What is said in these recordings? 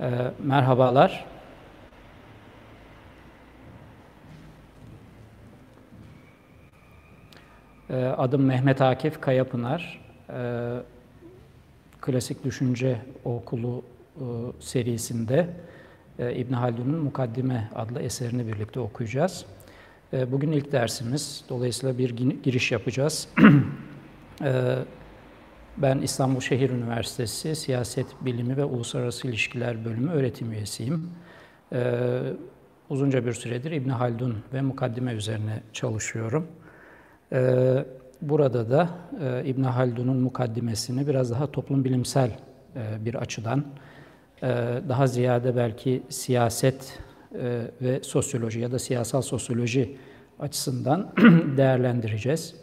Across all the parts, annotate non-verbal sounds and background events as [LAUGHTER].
E, merhabalar. E, adım Mehmet Akif Kayapınar. E, Klasik Düşünce Okulu e, serisinde e, İbn Haldun'un Mukaddime adlı eserini birlikte okuyacağız. E, bugün ilk dersimiz, dolayısıyla bir giriş yapacağız. [CLEARS THROAT] e, ben İstanbul Şehir Üniversitesi Siyaset Bilimi ve Uluslararası İlişkiler Bölümü öğretim üyesiyim. Ee, uzunca bir süredir İbn Haldun ve mukaddime üzerine çalışıyorum. Ee, burada da e, İbn Haldun'un mukaddimesini biraz daha toplum bilimsel e, bir açıdan, e, daha ziyade belki siyaset e, ve sosyoloji ya da siyasal sosyoloji açısından [CLEARS THROAT] değerlendireceğiz.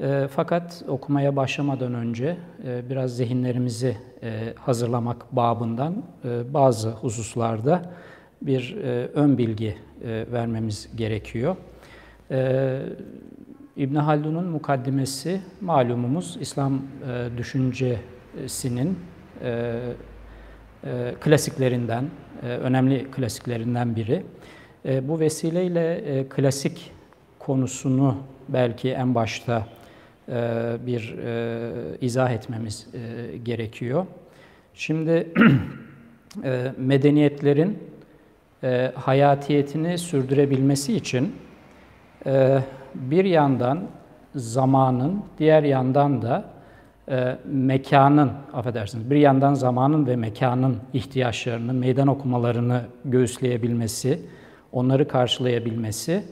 E, fakat okumaya başlamadan önce e, biraz zihinlerimizi e, hazırlamak babından e, bazı hususlarda bir ön bilgi vermemiz gerekiyor. İbn Haldun'un mukaddimesi malumumuz İslam düşüncesinin klasiklerinden, önemli klasiklerinden biri. Bu vesileyle klasik konusunu belki en başta bir e, izah etmemiz e, gerekiyor. Şimdi [CLEARS THROAT] medeniyetlerin hayatiyetini sürdürebilmesi için bir yandan zamanın, diğer yandan da mekanın, affedersiniz, bir yandan zamanın ve mekanın ihtiyaçlarını, meydan okumalarını göğüsleyebilmesi, onları karşılayabilmesi,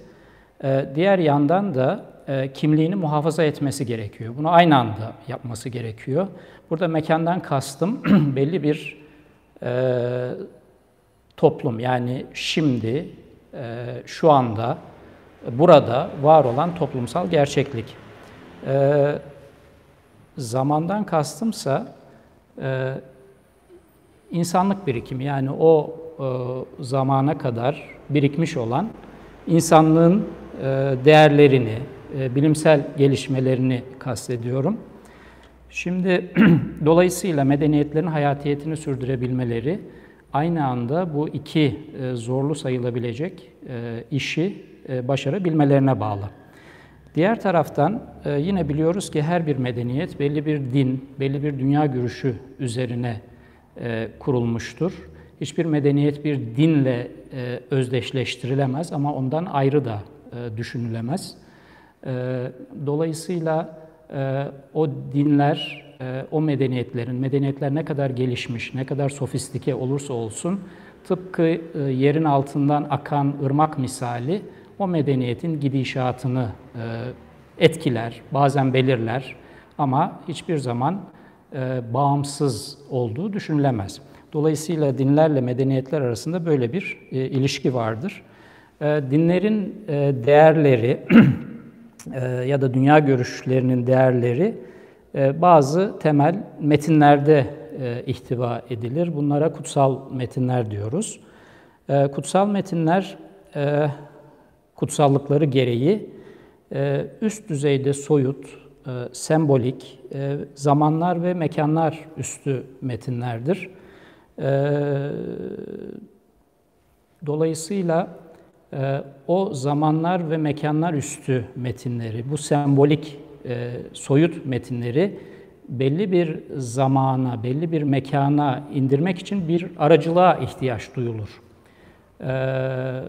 diğer yandan da e, kimliğini muhafaza etmesi gerekiyor. Bunu aynı anda yapması gerekiyor. Burada mekandan kastım [CLEARS THROAT] belli bir e, toplum yani şimdi, e, şu anda, burada var olan toplumsal gerçeklik. E, zamandan kastımsa e, insanlık birikimi yani o e, zamana kadar birikmiş olan insanlığın e, değerlerini, e, bilimsel gelişmelerini kastediyorum. Şimdi [CLEARS THROAT] dolayısıyla medeniyetlerin hayatiyetini sürdürebilmeleri aynı anda bu iki e, zorlu sayılabilecek e, işi başarabilmelerine bağlı. Diğer taraftan yine biliyoruz ki her bir medeniyet belli bir din, belli bir dünya görüşü üzerine kurulmuştur. Hiçbir medeniyet bir dinle özdeşleştirilemez ama ondan ayrı da düşünülemez. Ee, dolayısıyla e, o dinler, e, o medeniyetlerin, medeniyetler ne kadar gelişmiş, ne kadar sofistike olursa olsun, tıpkı e, yerin altından akan ırmak misali o medeniyetin gidişatını etkiler, bazen belirler ama hiçbir zaman bağımsız olduğu düşünülemez. Dolayısıyla dinlerle medeniyetler arasında böyle bir ilişki vardır. Dinlerin değerleri [CLEARS THROAT] ya da dünya görüşlerinin değerleri e, bazı temel metinlerde e, ihtiva edilir. Bunlara kutsal metinler diyoruz. Kutsal metinler kutsallıkları gereği üst düzeyde soyut, sembolik, zamanlar ve mekanlar üstü metinlerdir. Dolayısıyla ee, o zamanlar ve mekanlar üstü metinleri, bu sembolik e, soyut metinleri belli bir zamana, belli bir mekana indirmek için bir aracılığa ihtiyaç duyulur. Ee,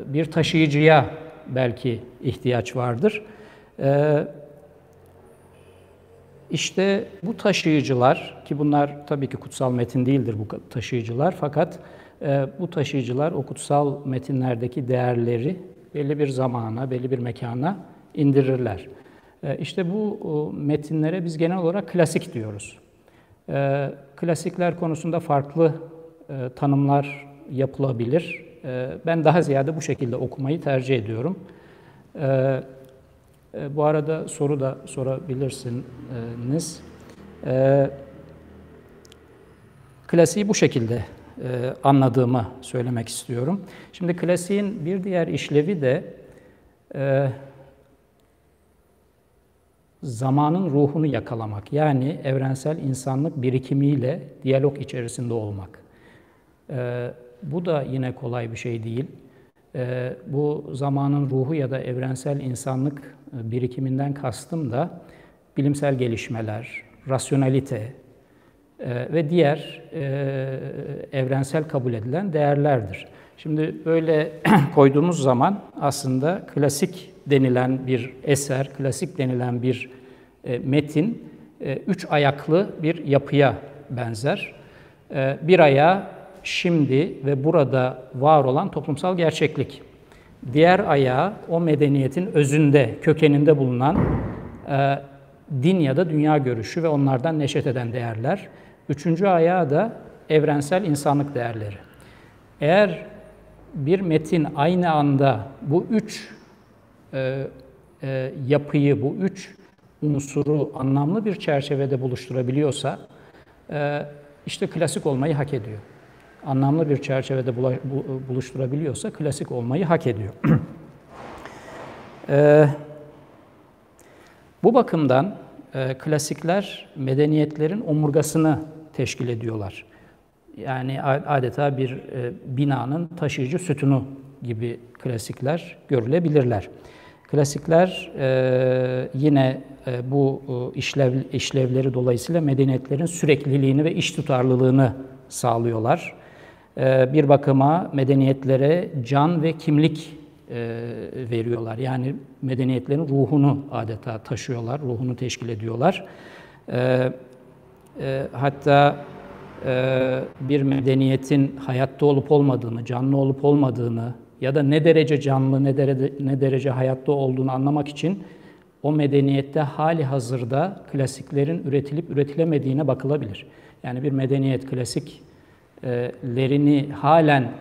bir taşıyıcıya belki ihtiyaç vardır. Ee, işte bu taşıyıcılar, ki bunlar tabii ki kutsal metin değildir bu taşıyıcılar fakat ee, bu taşıyıcılar o kutsal metinlerdeki değerleri belli bir zamana, belli bir mekana indirirler. Ee, işte bu metinlere biz genel olarak klasik diyoruz. Ee, klasikler konusunda farklı e, tanımlar yapılabilir. Ben daha ziyade bu şekilde okumayı tercih ediyorum. E, bu arada soru da sorabilirsiniz. Klasiği bu şekilde anladığımı söylemek istiyorum. Şimdi klasiğin bir diğer işlevi de e, zamanın ruhunu yakalamak. Yani evrensel insanlık birikimiyle diyalog içerisinde olmak. E, bu da yine kolay bir şey değil. E, bu zamanın ruhu ya da evrensel insanlık e, birikiminden kastım da bilimsel gelişmeler, rasyonalite e, ve diğer e, evrensel kabul edilen değerlerdir. Şimdi böyle [CLEARS THROAT] koyduğumuz zaman aslında klasik denilen bir eser, klasik denilen bir e, metin e, üç ayaklı bir yapıya benzer. Bir ayağı şimdi ve burada var olan toplumsal gerçeklik. Diğer ayağı o medeniyetin özünde, kökeninde bulunan din ya da dünya görüşü ve onlardan neşet eden değerler. Üçüncü ayağı da evrensel insanlık değerleri. Eğer bir metin aynı anda bu üç e, e, yapıyı, bu üç unsuru anlamlı bir çerçevede buluşturabiliyorsa, e, işte klasik olmayı hak ediyor. Anlamlı bir çerçevede bula, bu, buluşturabiliyorsa klasik olmayı hak ediyor. [CLEARS THROAT] e, bu bakımdan e, klasikler medeniyetlerin omurgasını teşkil ediyorlar. Yani adeta bir e, binanın taşıyıcı sütunu gibi klasikler görülebilirler. Klasikler e, yine e, bu işlev, işlevleri dolayısıyla medeniyetlerin sürekliliğini ve iş tutarlılığını sağlıyorlar. Bir bakıma medeniyetlere can ve kimlik veriyorlar. Yani medeniyetlerin ruhunu adeta taşıyorlar, ruhunu teşkil ediyorlar. Hatta e, bir medeniyetin hayatta olup olmadığını, canlı olup olmadığını ya da ne derece canlı, ne derece, ne derece hayatta olduğunu anlamak için o medeniyette hali hazırda klasiklerin üretilip üretilemediğine bakılabilir. Yani bir medeniyet klasiklerini halen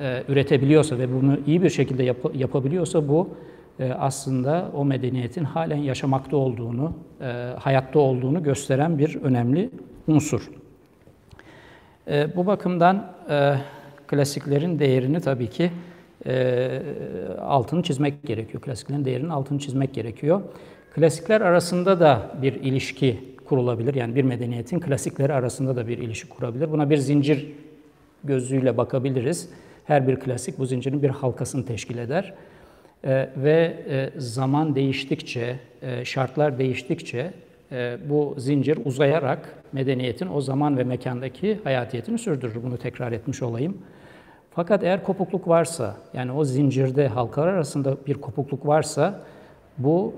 e, üretebiliyorsa ve bunu iyi bir şekilde yap, yapabiliyorsa bu e, aslında o medeniyetin halen yaşamakta olduğunu, hayatta olduğunu gösteren bir önemli unsur. E, bu bakımdan e, klasiklerin değerini tabii ki e, altını çizmek gerekiyor. Klasiklerin değerinin altını çizmek gerekiyor. Klasikler arasında da bir ilişki kurulabilir. Yani bir medeniyetin klasikleri arasında da bir ilişki kurabilir. Buna bir zincir gözüyle bakabiliriz. Her bir klasik bu zincirin bir halkasını teşkil eder. E, ve e, zaman değiştikçe, e, şartlar değiştikçe e, bu zincir uzayarak medeniyetin o zaman ve mekandaki hayatiyetini sürdürür. Bunu tekrar etmiş olayım. Fakat eğer kopukluk varsa, yani o zincirde halkalar arasında bir kopukluk varsa, bu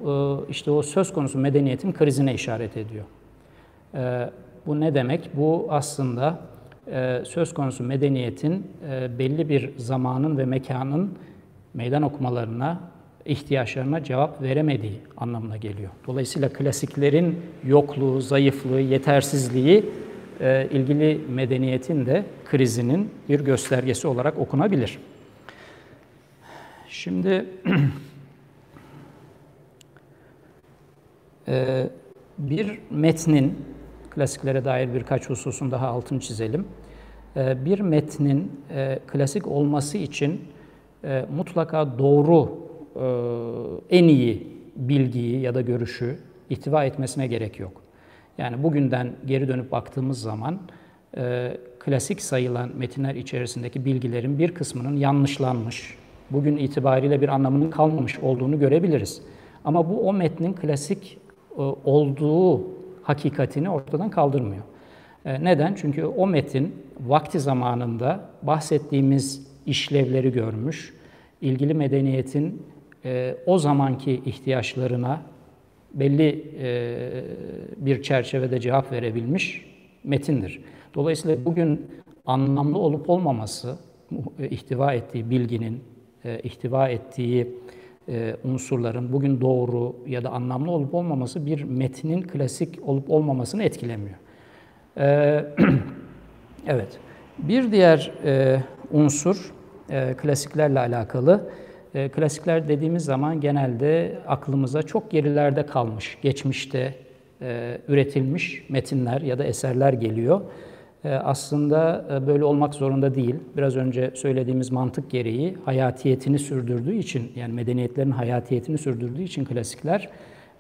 işte o söz konusu medeniyetin krizine işaret ediyor. Bu ne demek? Bu aslında söz konusu medeniyetin belli bir zamanın ve mekanın meydan okumalarına ihtiyaçlarına cevap veremediği anlamına geliyor. Dolayısıyla klasiklerin yokluğu, zayıflığı, yetersizliği e, ilgili medeniyetin de krizinin bir göstergesi olarak okunabilir. Şimdi [CLEARS THROAT] e, bir metnin, klasiklere dair birkaç hususun daha altını çizelim. E, bir metnin klasik olması için e, mutlaka doğru e, en iyi bilgiyi ya da görüşü ihtiva etmesine gerek yok. Yani bugünden geri dönüp baktığımız zaman e, klasik sayılan metinler içerisindeki bilgilerin bir kısmının yanlışlanmış, bugün itibariyle bir anlamının kalmamış olduğunu görebiliriz. Ama bu o metnin klasik e, olduğu hakikatini ortadan kaldırmıyor. Neden? Çünkü o metin vakti zamanında bahsettiğimiz işlevleri görmüş, ilgili medeniyetin e, o zamanki ihtiyaçlarına belli e, bir çerçevede cevap verebilmiş metindir. Dolayısıyla bugün anlamlı olup olmaması, e, ihtiva ettiği bilginin, e, ihtiva ettiği e, unsurların bugün doğru ya da anlamlı olup olmaması bir metnin klasik olup olmamasını etkilemiyor. E, [CLEARS THROAT] evet. Bir diğer e, unsur e, klasiklerle alakalı e, klasikler dediğimiz zaman genelde aklımıza çok gerilerde kalmış, geçmişte e, üretilmiş metinler ya da eserler geliyor. E, aslında e, böyle olmak zorunda değil. Biraz önce söylediğimiz mantık gereği hayatiyetini sürdürdüğü için, yani medeniyetlerin hayatiyetini sürdürdüğü için klasikler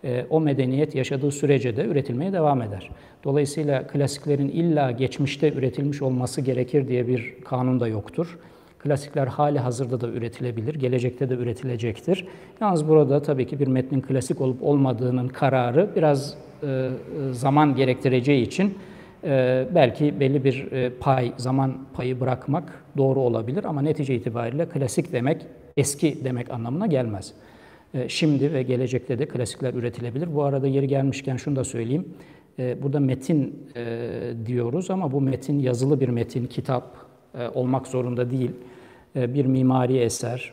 e, o medeniyet yaşadığı sürece de üretilmeye devam eder. Dolayısıyla klasiklerin illa geçmişte üretilmiş olması gerekir diye bir kanun da yoktur. Klasikler hali hazırda da üretilebilir, gelecekte de üretilecektir. Yalnız burada tabii ki bir metnin klasik olup olmadığının kararı biraz e, zaman gerektireceği için e, belki belli bir e, pay, zaman payı bırakmak doğru olabilir ama netice itibariyle klasik demek eski demek anlamına gelmez. E, şimdi ve gelecekte de klasikler üretilebilir. Bu arada yeri gelmişken şunu da söyleyeyim. E, burada metin e, diyoruz ama bu metin yazılı bir metin, kitap olmak zorunda değil. Bir mimari eser,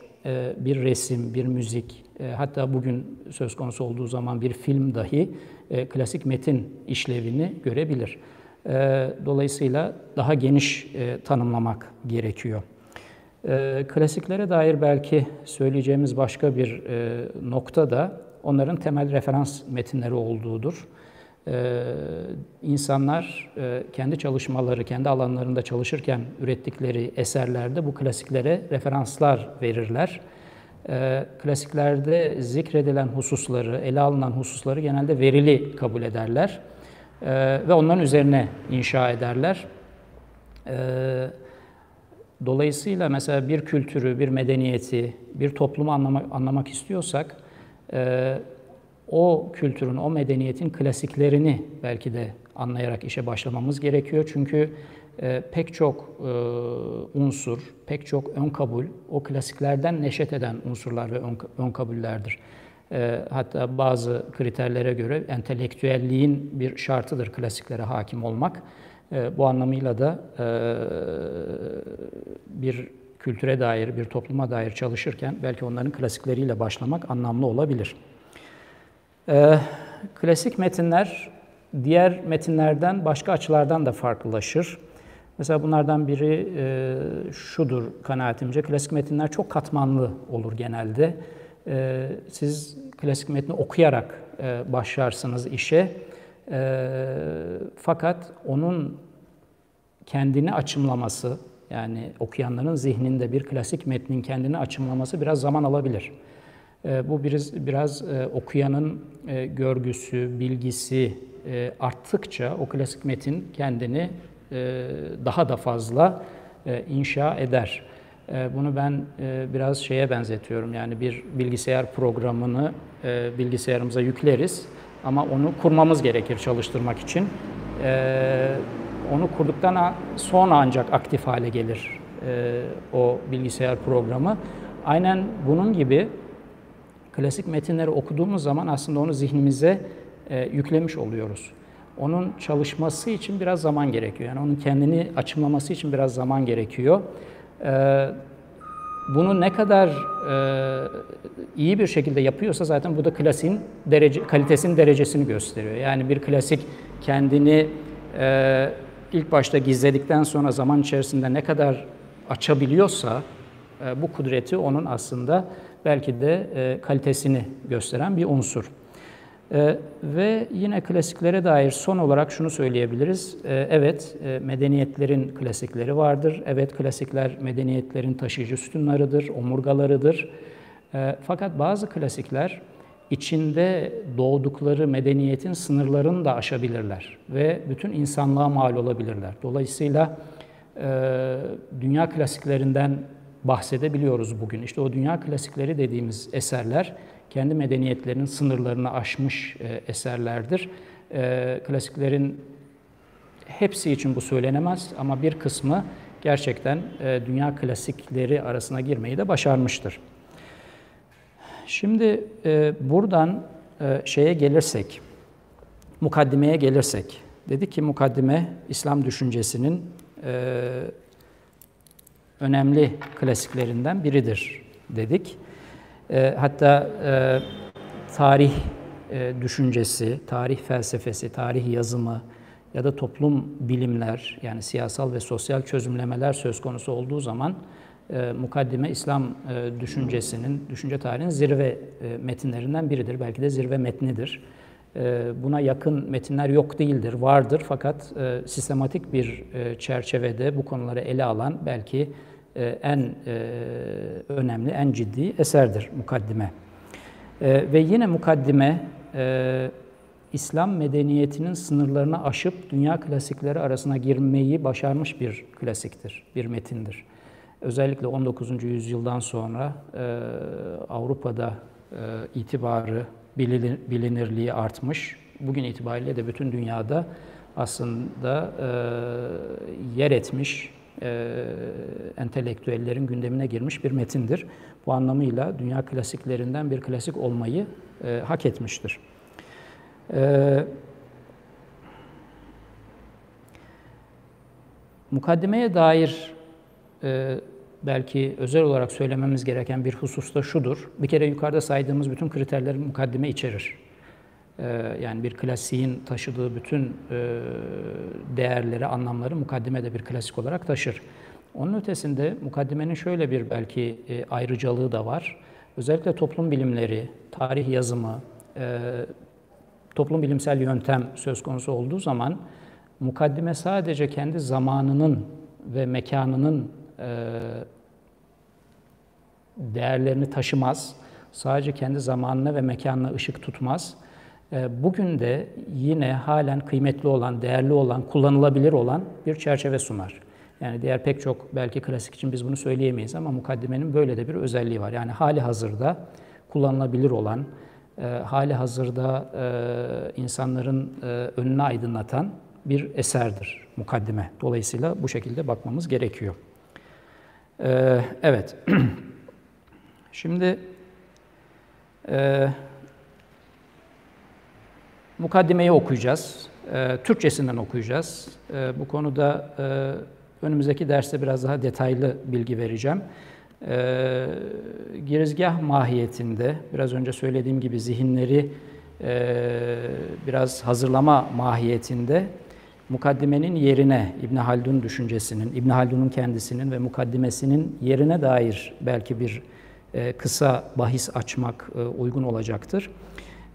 bir resim, bir müzik, hatta bugün söz konusu olduğu zaman bir film dahi klasik metin işlevini görebilir. Dolayısıyla daha geniş tanımlamak gerekiyor. E, klasiklere dair belki söyleyeceğimiz başka bir e, nokta da onların temel referans metinleri olduğudur. E, insanlar kendi çalışmaları, kendi alanlarında çalışırken ürettikleri eserlerde bu klasiklere referanslar verirler. E, klasiklerde zikredilen hususları, ele alınan hususları genelde verili kabul ederler e, ve onların üzerine inşa ederler. Dolayısıyla mesela bir kültürü, bir medeniyeti, bir toplumu anlamak, anlamak istiyorsak e, o kültürün, o medeniyetin klasiklerini belki de anlayarak işe başlamamız gerekiyor. Çünkü e, pek çok e, unsur, pek çok ön kabul o klasiklerden neşet eden unsurlar ve ön, kabullerdir. E, hatta bazı kriterlere göre entelektüelliğin bir şartıdır klasiklere hakim olmak. Bu anlamıyla da bir kültüre dair, bir topluma dair çalışırken belki onların klasikleriyle başlamak anlamlı olabilir. E, klasik metinler diğer metinlerden başka açılardan da farklılaşır. Mesela bunlardan biri e, şudur kanaatimce, klasik metinler çok katmanlı olur genelde. E, siz klasik metni okuyarak e, başlarsınız işe e, fakat onun kendini açımlaması, yani okuyanların zihninde bir klasik metnin kendini açımlaması biraz zaman alabilir. E, bu biraz, biraz e, okuyanın e, görgüsü, bilgisi e, arttıkça o klasik metin kendini daha da fazla inşa eder. Bunu ben biraz şeye benzetiyorum. Yani bir bilgisayar programını bilgisayarımıza yükleriz ama onu kurmamız gerekir çalıştırmak için. Onu kurduktan sonra ancak aktif hale gelir o bilgisayar programı. Aynen bunun gibi klasik metinleri okuduğumuz zaman aslında onu zihnimize e, yüklemiş oluyoruz. Onun çalışması için biraz zaman gerekiyor. Yani onun kendini açımlaması için biraz zaman gerekiyor. E, bunu ne kadar e, iyi bir şekilde yapıyorsa zaten bu da klasiğin derece, kalitesinin derecesini gösteriyor. Yani bir klasik kendini e, ilk başta gizledikten sonra zaman içerisinde ne kadar açabiliyorsa e, bu kudreti onun aslında belki de e, kalitesini gösteren bir unsur. E, ve yine klasiklere dair son olarak şunu söyleyebiliriz. Evet, medeniyetlerin klasikleri vardır. Evet, klasikler medeniyetlerin taşıyıcı sütunlarıdır, omurgalarıdır. Fakat bazı klasikler içinde doğdukları medeniyetin sınırlarını da aşabilirler ve bütün insanlığa mal olabilirler. Dolayısıyla e, dünya klasiklerinden bahsedebiliyoruz bugün. İşte o dünya klasikleri dediğimiz eserler kendi medeniyetlerinin sınırlarını aşmış e, eserlerdir. E, klasiklerin hepsi için bu söylenemez ama bir kısmı gerçekten e, dünya klasikleri arasına girmeyi de başarmıştır. Şimdi buradan şeye gelirsek, mukaddimeye gelirsek, dedi ki mukaddime İslam düşüncesinin önemli klasiklerinden biridir dedik. E, hatta e, tarih e, düşüncesi, tarih felsefesi, tarih yazımı ya da toplum bilimler yani siyasal ve sosyal çözümlemeler söz konusu olduğu zaman e, mukaddime İslam e, düşüncesinin, düşünce tarihinin zirve e, metinlerinden biridir. Belki de zirve metnidir. E, buna yakın metinler yok değildir, vardır fakat e, sistematik bir e, çerçevede bu konuları ele alan belki e, en önemli, en ciddi eserdir mukaddime. Ve yine mukaddime İslam medeniyetinin sınırlarını aşıp dünya klasikleri arasına girmeyi başarmış bir klasiktir, bir metindir. Özellikle 19. yüzyıldan sonra Avrupa'da itibarı, bilinirliği artmış. Bugün itibariyle de bütün dünyada aslında e, yer etmiş, e, entelektüellerin gündemine girmiş bir metindir. Bu anlamıyla dünya klasiklerinden bir klasik olmayı e, hak etmiştir. E, mukaddimeye dair e, belki özel olarak söylememiz gereken bir husus da şudur. Bir kere yukarıda saydığımız bütün kriterleri mukaddime içerir. Ee, yani bir klasiğin taşıdığı bütün e, değerleri, anlamları mukaddime de bir klasik olarak taşır. Onun ötesinde mukaddimenin şöyle bir belki e, ayrıcalığı da var. Özellikle toplum bilimleri, tarih yazımı, e, toplum bilimsel yöntem söz konusu olduğu zaman mukaddime sadece kendi zamanının ve mekanının değerlerini taşımaz. Sadece kendi zamanına ve mekanına ışık tutmaz ee, bugün de yine halen kıymetli olan, değerli olan, kullanılabilir olan bir çerçeve sunar. Yani diğer pek çok belki klasik için biz bunu söyleyemeyiz ama mukaddimenin böyle de bir özelliği var. Yani hali hazırda kullanılabilir olan, e, hali hazırda e, insanların e, önünü aydınlatan bir eserdir mukaddime. Dolayısıyla bu şekilde bakmamız gerekiyor. Evet. [CLEARS THROAT] Şimdi Mukaddimeyi okuyacağız. E, Türkçesinden okuyacağız. E, bu konuda e, önümüzdeki derste biraz daha detaylı bilgi vereceğim. E, girizgah mahiyetinde, biraz önce söylediğim gibi zihinleri e, biraz hazırlama mahiyetinde mukaddimenin yerine İbn Haldun düşüncesinin, İbn Haldun'un kendisinin ve mukaddimesinin yerine dair belki bir e, kısa bahis açmak e, uygun olacaktır.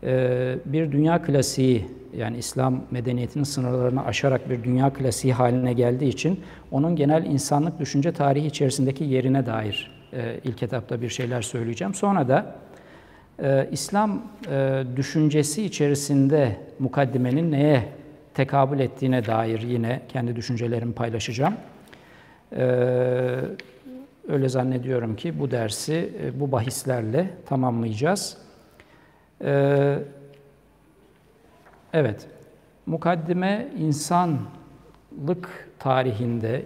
Ee, bir dünya klasiği yani İslam medeniyetinin sınırlarını aşarak bir dünya klasiği haline geldiği için onun genel insanlık düşünce tarihi içerisindeki yerine dair e, ilk etapta bir şeyler söyleyeceğim. Sonra da e, İslam e, düşüncesi içerisinde mukaddimenin neye tekabül ettiğine dair yine kendi düşüncelerimi paylaşacağım. Öyle zannediyorum ki bu dersi bu bahislerle tamamlayacağız. Ee, evet, mukaddime insanlık tarihinde,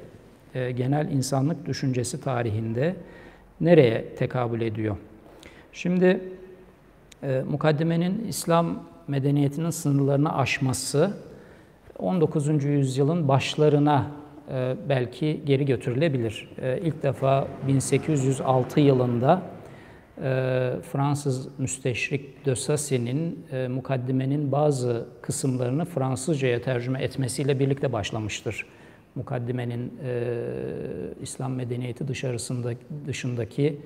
e, genel insanlık düşüncesi tarihinde nereye tekabül ediyor? Şimdi e, mukaddimenin İslam medeniyetinin sınırlarını aşması 19. yüzyılın başlarına e, belki geri götürülebilir. E, ilk defa 1806 yılında e, Fransız müsteşrik de Sassy'nin e, mukaddimenin bazı kısımlarını Fransızcaya tercüme etmesiyle birlikte başlamıştır. Mukaddimenin İslam medeniyeti dışarısında dışındaki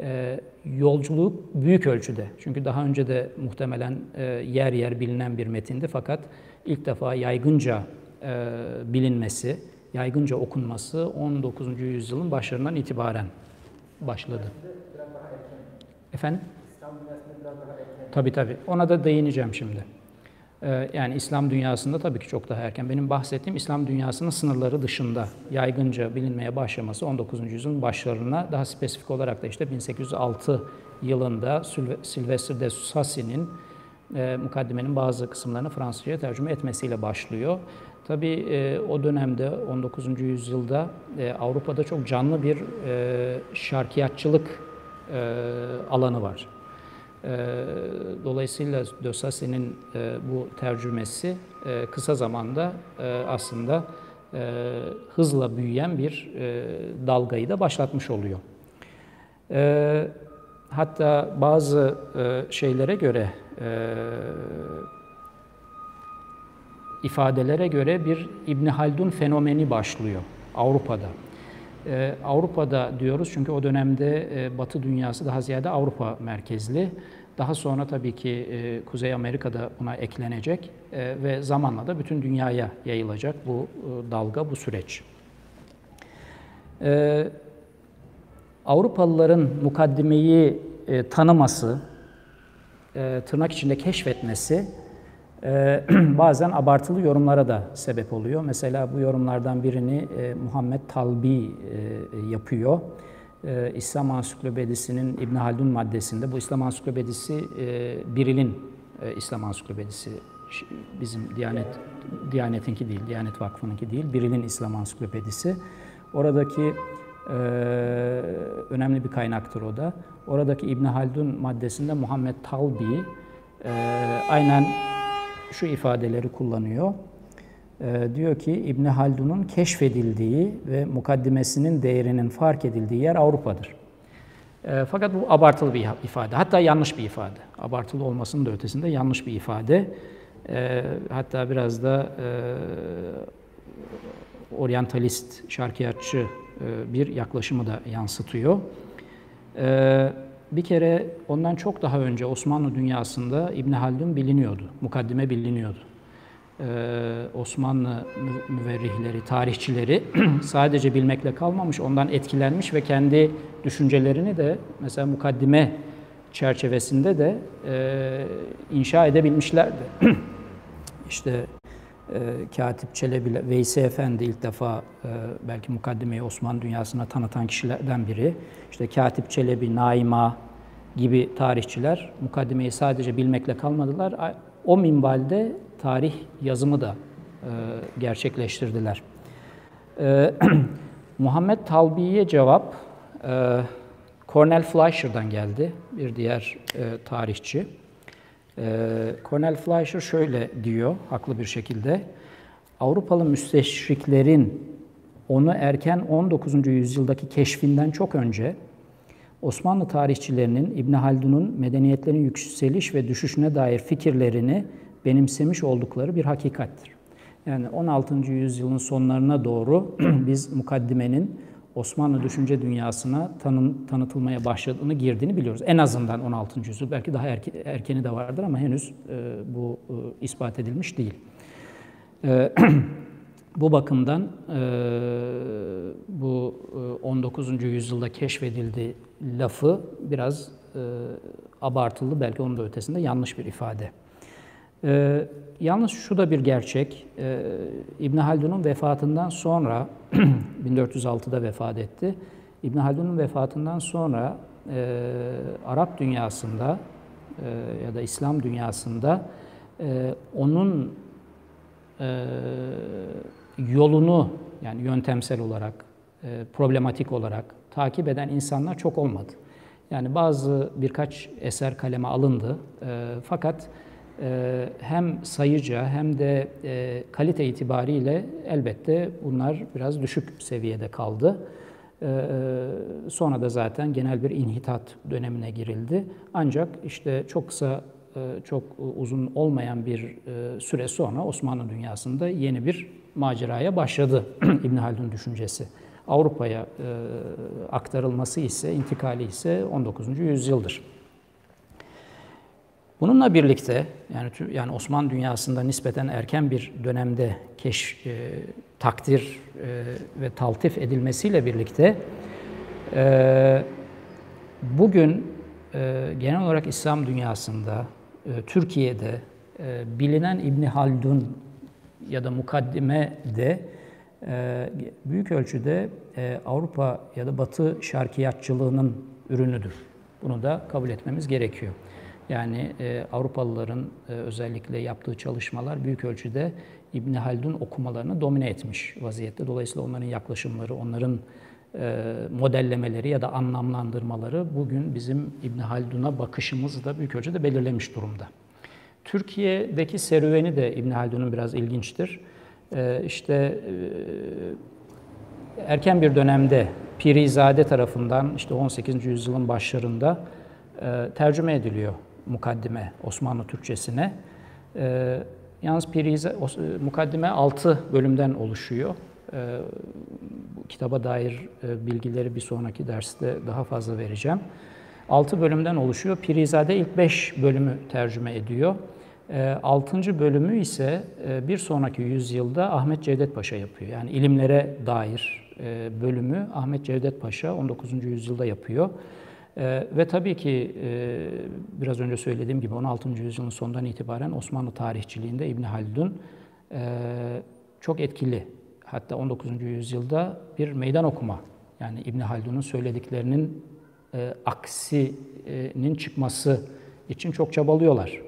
e, yolculuk büyük ölçüde. Çünkü daha önce de muhtemelen yer yer bilinen bir metindi fakat ilk defa yaygınca e, bilinmesi, yaygınca okunması 19. yüzyılın başlarından itibaren başladı. Efendim? Tabii tabii. Ona da değineceğim şimdi. Ee, yani İslam dünyasında tabii ki çok daha erken. Benim bahsettiğim İslam dünyasının sınırları dışında yaygınca bilinmeye başlaması 19. yüzyılın başlarına daha spesifik olarak da işte 1806 yılında Sylvester de Sassy'nin e, mukaddimenin bazı kısımlarını Fransızca'ya tercüme etmesiyle başlıyor. Tabii e, o dönemde 19. yüzyılda e, Avrupa'da çok canlı bir e, şarkiyatçılık e, alanı var. E, dolayısıyla Dösasi'nin e, bu tercümesi e, kısa zamanda e, aslında e, hızla büyüyen bir e, dalgayı da başlatmış oluyor. E, hatta bazı e, şeylere göre, e, ifadelere göre bir İbn Haldun fenomeni başlıyor Avrupa'da. Ee, Avrupa'da diyoruz çünkü o dönemde e, Batı dünyası daha ziyade Avrupa merkezli. Daha sonra tabii ki e, Kuzey Amerika'da buna eklenecek e, ve zamanla da bütün dünyaya yayılacak bu dalga, bu süreç. Avrupalıların mukaddimeyi tanıması, e, tırnak içinde keşfetmesi e, [CLEARS THROAT] bazen abartılı yorumlara da sebep oluyor. Mesela bu yorumlardan birini e, Muhammed Talbi e, yapıyor. E, İslam Ansiklopedisi'nin İbn Haldun maddesinde, bu İslam Ansiklopedisi e, Biril'in e, İslam Ansiklopedisi, bizim Diyanet Diyanet'inki değil, Diyanet Vakfı'nınki değil, Biril'in İslam Ansiklopedisi. Oradaki e, önemli bir kaynaktır o da. Oradaki İbn Haldun maddesinde Muhammed Talbi e, aynen şu ifadeleri kullanıyor. E, diyor ki İbn Haldun'un keşfedildiği ve mukaddimesinin değerinin fark edildiği yer Avrupa'dır. E, fakat bu abartılı bir ifade. Hatta yanlış bir ifade. Abartılı olmasının da ötesinde yanlış bir ifade. Hatta biraz da e, oryantalist, şarkiyatçı bir yaklaşımı da yansıtıyor. E, bir kere ondan çok daha önce Osmanlı dünyasında İbn Haldun biliniyordu, mukaddime biliniyordu. Ee, Osmanlı müverrihleri, tarihçileri [CLEARS THROAT] sadece bilmekle kalmamış, ondan etkilenmiş ve kendi düşüncelerini de mesela mukaddime çerçevesinde de e, inşa edebilmişlerdi. [CLEARS THROAT] İşte e, Katip Çelebi, Veysi Efendi ilk defa e, belki mukaddimeyi Osmanlı dünyasına tanıtan kişilerden biri. İşte Katip Çelebi, Naima gibi tarihçiler mukaddimeyi sadece bilmekle kalmadılar. O minvalde tarih yazımı da e, gerçekleştirdiler. E, [CLEARS THROAT] Muhammed Talbi'ye cevap e, Cornel Fleischer'dan geldi, bir diğer tarihçi. E, Cornel Fleischer şöyle diyor, haklı bir şekilde. Avrupalı müsteşriklerin onu erken 19. yüzyıldaki keşfinden çok önce Osmanlı tarihçilerinin İbn Haldun'un medeniyetlerin yükseliş ve düşüşüne dair fikirlerini benimsemiş oldukları bir hakikattir. Yani 16. yüzyılın sonlarına doğru [CLEARS THROAT] biz mukaddimenin Osmanlı düşünce dünyasına tanın, tanıtılmaya başladığını, girdiğini biliyoruz. En azından 16. yüzyıl, belki daha erke, erkeni de vardır ama henüz e, bu e, ispat edilmiş değil. E, [CLEARS THROAT] bu bakımdan e, bu e, 19. yüzyılda keşfedildi lafı biraz e, abartılı, belki onun da ötesinde yanlış bir ifade. E, yalnız şu da bir gerçek, e, İbn Haldun'un vefatından sonra, [CLEARS THROAT] 1406'da vefat etti, İbn Haldun'un vefatından sonra e, Arap dünyasında e, ya da İslam dünyasında e, onun e, yolunu yani yöntemsel olarak, e, problematik olarak takip eden insanlar çok olmadı. Yani bazı birkaç eser kaleme alındı. E, fakat hem sayıca hem de e, kalite itibariyle elbette bunlar biraz düşük seviyede kaldı. E, e sonra da zaten genel bir inhitat dönemine girildi. Ancak işte çok kısa, e, çok uzun olmayan bir süre sonra Osmanlı dünyasında yeni bir maceraya başladı [CLEARS THROAT] İbn Haldun düşüncesi. Avrupa'ya aktarılması ise, intikali ise 19. yüzyıldır. Bununla birlikte yani yani Osmanlı dünyasında nispeten erken bir dönemde keş e, takdir e, ve taltif edilmesiyle birlikte e, bugün e, genel olarak İslam dünyasında e, Türkiye'de e, bilinen İbn Haldun ya da mukaddime de e, büyük ölçüde e, Avrupa ya da Batı şarkiyatçılığının ürünüdür. Bunu da kabul etmemiz gerekiyor. Yani e, Avrupalıların e, özellikle yaptığı çalışmalar büyük ölçüde İbn Haldun okumalarını domine etmiş vaziyette. Dolayısıyla onların yaklaşımları, onların e, modellemeleri ya da anlamlandırmaları bugün bizim İbn Haldun'a bakışımızı da büyük ölçüde belirlemiş durumda. Türkiye'deki serüveni de İbn Haldun'un biraz ilginçtir. E, işte e, erken bir dönemde Pirizade tarafından işte 18. yüzyılın başlarında e, tercüme ediliyor mukaddime Osmanlı Türkçesine. E, yalnız Pirize, mukaddime 6 bölümden oluşuyor. E, bu kitaba dair e, bilgileri bir sonraki derste daha fazla vereceğim. 6 bölümden oluşuyor. Pirizade ilk 5 bölümü tercüme ediyor. 6. bölümü ise bir sonraki yüzyılda Ahmet Cevdet Paşa yapıyor. Yani ilimlere dair bölümü Ahmet Cevdet Paşa 19. yüzyılda yapıyor. E, ve tabii ki e, biraz önce söylediğim gibi 16. yüzyılın sonundan itibaren Osmanlı tarihçiliğinde İbn Haldun e, çok etkili. Hatta 19. yüzyılda bir meydan okuma yani İbn Haldun'un söylediklerinin e, aksinin çıkması için çok çabalıyorlar.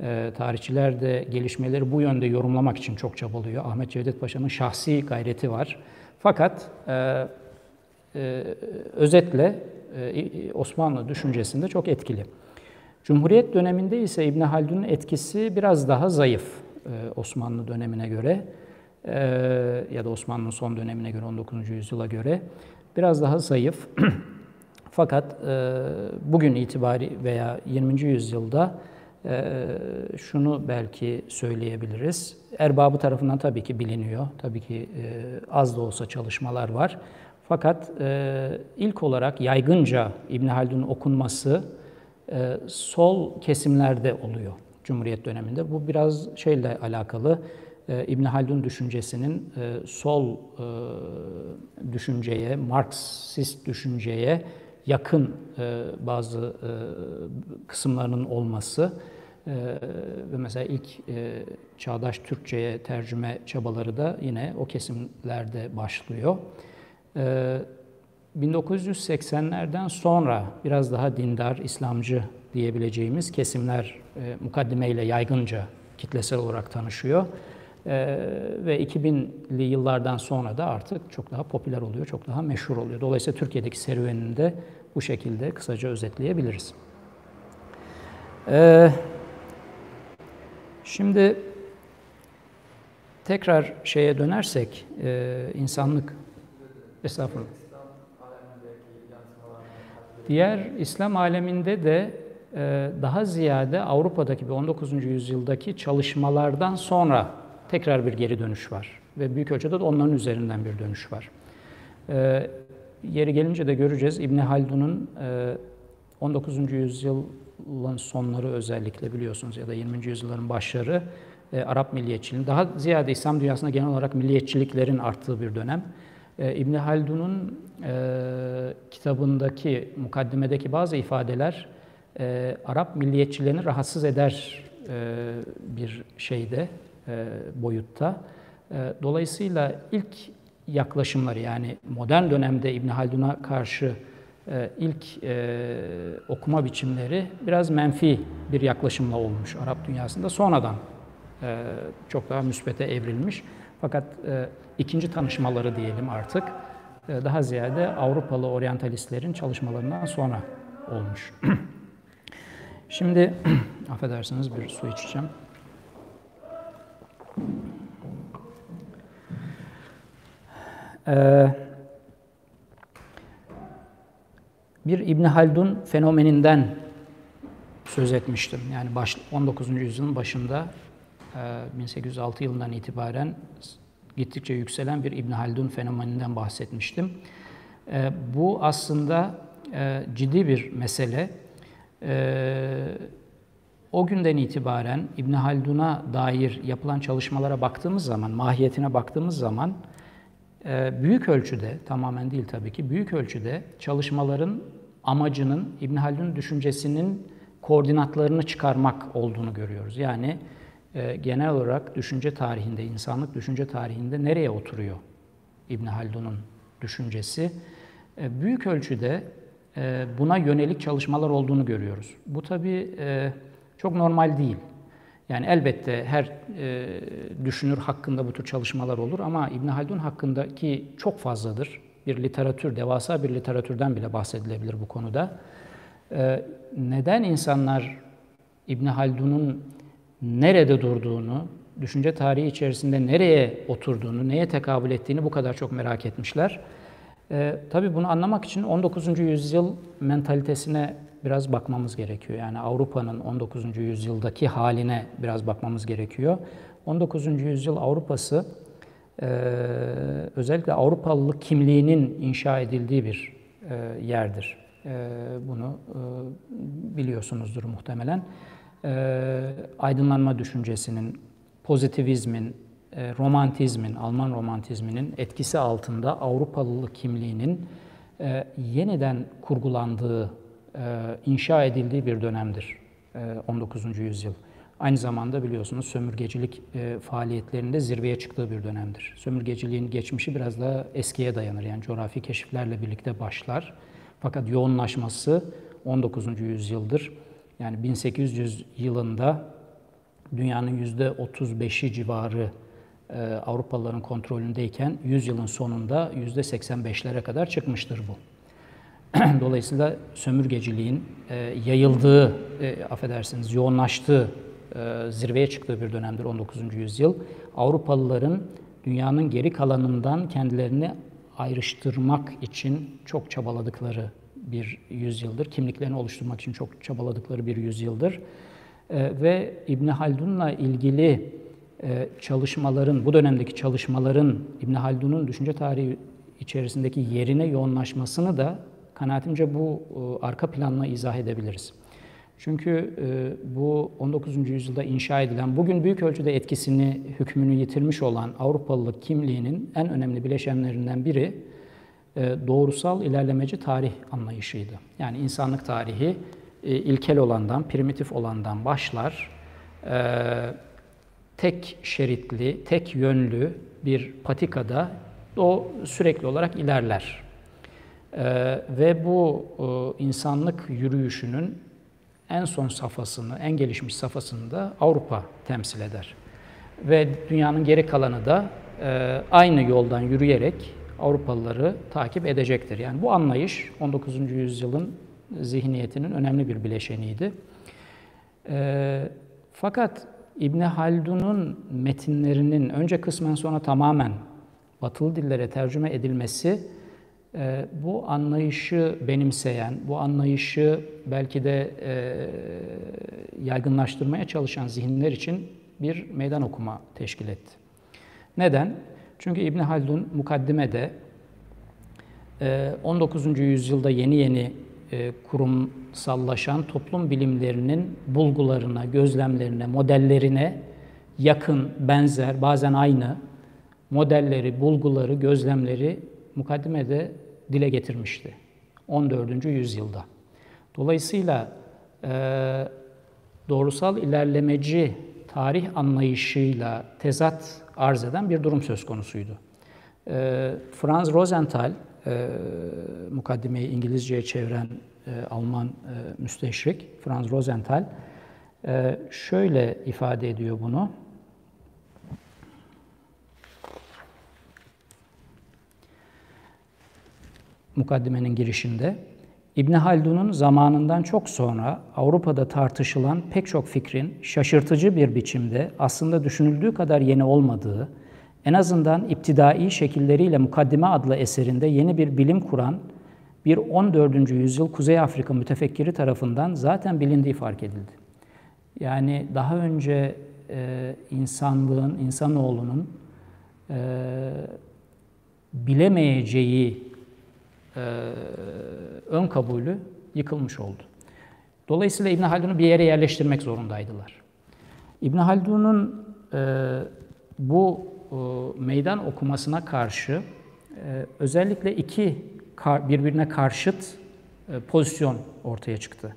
E, tarihçiler de gelişmeleri bu yönde yorumlamak için çok çabalıyor. Ahmet Cevdet Paşa'nın şahsi gayreti var. Fakat e, e, özetle Osmanlı düşüncesinde çok etkili. Cumhuriyet döneminde ise İbn Haldun'un etkisi biraz daha zayıf e, Osmanlı dönemine göre e, ya da Osmanlı'nın son dönemine göre 19. yüzyıla göre biraz daha zayıf. [CLEARS THROAT] Fakat bugün itibari veya 20. yüzyılda şunu belki söyleyebiliriz. Erbabı tarafından tabii ki biliniyor. Tabii ki az da olsa çalışmalar var. Fakat e, ilk olarak yaygınca İbn Haldun'un okunması e, sol kesimlerde oluyor Cumhuriyet döneminde. Bu biraz şeyle alakalı. E, İbn Haldun düşüncesinin e, sol e, düşünceye, Marksist düşünceye yakın e, bazı e, kısımlarının olması e, ve mesela ilk e, çağdaş Türkçe'ye tercüme çabaları da yine o kesimlerde başlıyor. 1980'lerden ee, sonra biraz daha dindar, İslamcı diyebileceğimiz kesimler e, mukaddimeyle yaygınca kitlesel olarak tanışıyor. Ee, ve 2000'li yıllardan sonra da artık çok daha popüler oluyor, çok daha meşhur oluyor. Dolayısıyla Türkiye'deki serüvenini de bu şekilde kısaca özetleyebiliriz. Ee, şimdi tekrar şeye dönersek, e, insanlık Estağfurullah. Diğer İslam aleminde de e, daha ziyade Avrupa'daki ve 19. yüzyıldaki çalışmalardan sonra tekrar bir geri dönüş var. Ve büyük ölçüde de onların üzerinden bir dönüş var. E, yeri gelince de göreceğiz İbni Haldun'un 19. E, yüzyılın sonları özellikle biliyorsunuz ya da 20. yüzyılların başları Arap milliyetçiliğinin, daha ziyade İslam dünyasında genel olarak milliyetçiliklerin arttığı bir dönem. E, İbn Haldun'un e, kitabındaki, mukaddimedeki bazı ifadeler e, Arap milliyetçilerini rahatsız eder e, bir şeyde, e, boyutta. E, dolayısıyla ilk yaklaşımları yani modern dönemde İbn Haldun'a karşı e, ilk e, okuma biçimleri biraz menfi bir yaklaşımla olmuş Arap dünyasında. Sonradan e, çok daha müsbete evrilmiş. Fakat e, ikinci tanışmaları diyelim artık e, daha ziyade Avrupalı oryantalistlerin çalışmalarından sonra olmuş. [CLEARS THROAT] Şimdi [CLEARS THROAT] affedersiniz bir su içeceğim. Ee, bir İbn Haldun fenomeninden söz etmiştim. Yani 19. yüzyılın başında 1806 ee, yılından itibaren gittikçe yükselen bir İbn Haldun fenomeninden bahsetmiştim. Ee, bu aslında e, ciddi bir mesele. Ee, o günden itibaren İbn Haldun'a dair yapılan çalışmalara baktığımız zaman, mahiyetine baktığımız zaman e, büyük ölçüde, tamamen değil tabii ki, büyük ölçüde çalışmaların amacının İbn Haldun düşüncesinin koordinatlarını çıkarmak olduğunu görüyoruz. Yani e, genel olarak düşünce tarihinde, insanlık düşünce tarihinde nereye oturuyor İbn Haldun'un düşüncesi? E, büyük ölçüde e, buna yönelik çalışmalar olduğunu görüyoruz. Bu tabii e, çok normal değil. Yani elbette her e, düşünür hakkında bu tür çalışmalar olur ama İbn Haldun hakkındaki çok fazladır. Bir literatür, devasa bir literatürden bile bahsedilebilir bu konuda. E, neden insanlar İbn Haldun'un nerede durduğunu, düşünce tarihi içerisinde nereye oturduğunu, neye tekabül ettiğini bu kadar çok merak etmişler. E, tabii bunu anlamak için 19. yüzyıl mentalitesine biraz bakmamız gerekiyor. Yani Avrupa'nın 19. yüzyıldaki haline biraz bakmamız gerekiyor. 19. yüzyıl Avrupa'sı e, özellikle Avrupalılık kimliğinin inşa edildiği bir e, yerdir. E, bunu e, biliyorsunuzdur muhtemelen e, aydınlanma düşüncesinin, pozitivizmin, e, romantizmin, Alman romantizminin etkisi altında Avrupalılık kimliğinin e, yeniden kurgulandığı inşa edildiği bir dönemdir 19. yüzyıl. Aynı zamanda biliyorsunuz sömürgecilik faaliyetlerinde zirveye çıktığı bir dönemdir. Sömürgeciliğin geçmişi biraz daha eskiye dayanır. Yani coğrafi keşiflerle birlikte başlar. Fakat yoğunlaşması 19. yüzyıldır. Yani 1800 yılında dünyanın %35'i civarı e, Avrupalıların kontrolündeyken 100 yılın sonunda %85'lere kadar çıkmıştır bu. [CLEARS THROAT] Dolayısıyla sömürgeciliğin e, yayıldığı, e, affedersiniz yoğunlaştığı, e, zirveye çıktığı bir dönemdir 19. yüzyıl. Avrupalıların dünyanın geri kalanından kendilerini ayrıştırmak için çok çabaladıkları bir yüzyıldır. Kimliklerini oluşturmak için çok çabaladıkları bir yüzyıldır. E, ve İbn Haldun'la ilgili e, çalışmaların, bu dönemdeki çalışmaların İbn Haldun'un düşünce tarihi içerisindeki yerine yoğunlaşmasını da kanaatimce bu e, arka planla izah edebiliriz. Çünkü bu 19. yüzyılda inşa edilen, bugün büyük ölçüde etkisini, hükmünü yitirmiş olan Avrupalılık kimliğinin en önemli bileşenlerinden biri doğrusal ilerlemeci tarih anlayışıydı. Yani insanlık tarihi ilkel olandan, primitif olandan başlar tek şeritli, tek yönlü bir patikada o sürekli olarak ilerler. Ve bu e, insanlık yürüyüşünün en son safhasını, en gelişmiş safhasını da Avrupa temsil eder. Ve dünyanın geri kalanı da e, aynı yoldan yürüyerek Avrupalıları takip edecektir. Yani bu anlayış 19. yüzyılın zihniyetinin önemli bir bileşeniydi. E, fakat İbni Haldun'un metinlerinin önce kısmen sonra tamamen batılı dillere tercüme edilmesi e, bu anlayışı benimseyen, bu anlayışı belki de e, yaygınlaştırmaya çalışan zihinler için bir meydan okuma teşkil etti. Neden? Çünkü İbn Haldun mukaddimede 19. E, yüzyılda yeni yeni e, kurumsallaşan toplum bilimlerinin bulgularına, gözlemlerine, modellerine yakın, benzer, bazen aynı modelleri, bulguları, gözlemleri mukaddimede dile getirmişti. 14. yüzyılda. Dolayısıyla e, doğrusal ilerlemeci tarih anlayışıyla tezat arz eden bir durum söz konusuydu. E, Franz Rosenthal e, mukaddimeyi İngilizceye çeviren e, Alman e, müsteşrik Franz Rosenthal e, şöyle ifade ediyor bunu. Mukaddimenin girişinde İbn Haldun'un zamanından çok sonra Avrupa'da tartışılan pek çok fikrin şaşırtıcı bir biçimde aslında düşünüldüğü kadar yeni olmadığı, en azından iptidai şekilleriyle Mukaddime adlı eserinde yeni bir bilim kuran bir 14. yüzyıl Kuzey Afrika mütefekkiri tarafından zaten bilindiği fark edildi. Yani daha önce e, insanlığın, insanoğlunun e, bilemeyeceği ön kabulü yıkılmış oldu. Dolayısıyla İbn Haldun'u bir yere yerleştirmek zorundaydılar. İbn Haldun'un e, bu e, meydan okumasına karşı e, özellikle iki birbirine karşıt e, pozisyon ortaya çıktı.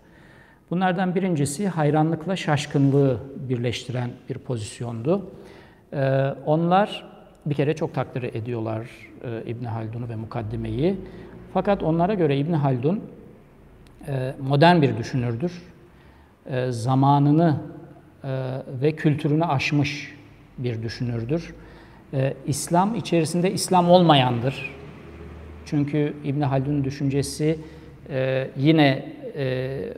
Bunlardan birincisi hayranlıkla şaşkınlığı birleştiren bir pozisyondu. Onlar bir kere çok takdir ediyorlar İbn Haldun'u ve mukaddimeyi. Fakat onlara göre İbn Haldun modern bir düşünürdür. Zamanını ve kültürünü aşmış bir düşünürdür e, İslam içerisinde İslam olmayandır. Çünkü İbn Haldun'un düşüncesi e, yine e,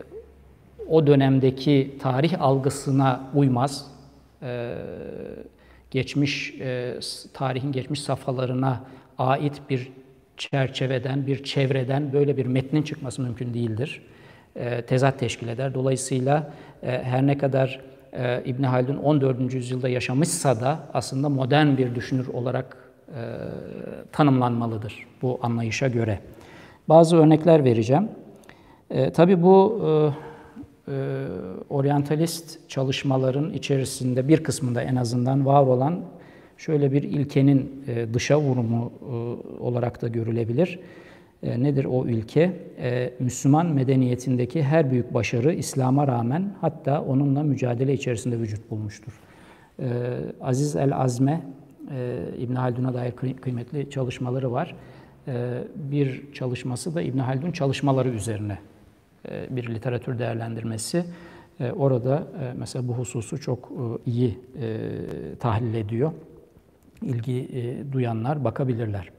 o dönemdeki tarih algısına uymaz. E, geçmiş e, tarihin geçmiş safhalarına ait bir çerçeveden, bir çevreden böyle bir metnin çıkması mümkün değildir. E, tezat teşkil eder. Dolayısıyla e, her ne kadar e, İbn Haldun 14. yüzyılda yaşamışsa da aslında modern bir düşünür olarak e, tanımlanmalıdır bu anlayışa göre. Bazı örnekler vereceğim. E, tabii bu e, e, oryantalist çalışmaların içerisinde bir kısmında en azından var olan şöyle bir ilkenin e, dışa vurumu e, olarak da görülebilir. E, nedir o ülke? E, Müslüman medeniyetindeki her büyük başarı İslam'a rağmen hatta onunla mücadele içerisinde vücut bulmuştur. Aziz el-Azme, İbn Haldun'a dair kıymetli çalışmaları var. Bir çalışması da İbn Haldun çalışmaları üzerine bir literatür değerlendirmesi. Orada mesela bu hususu çok iyi tahlil ediyor. İlgi e, duyanlar bakabilirler.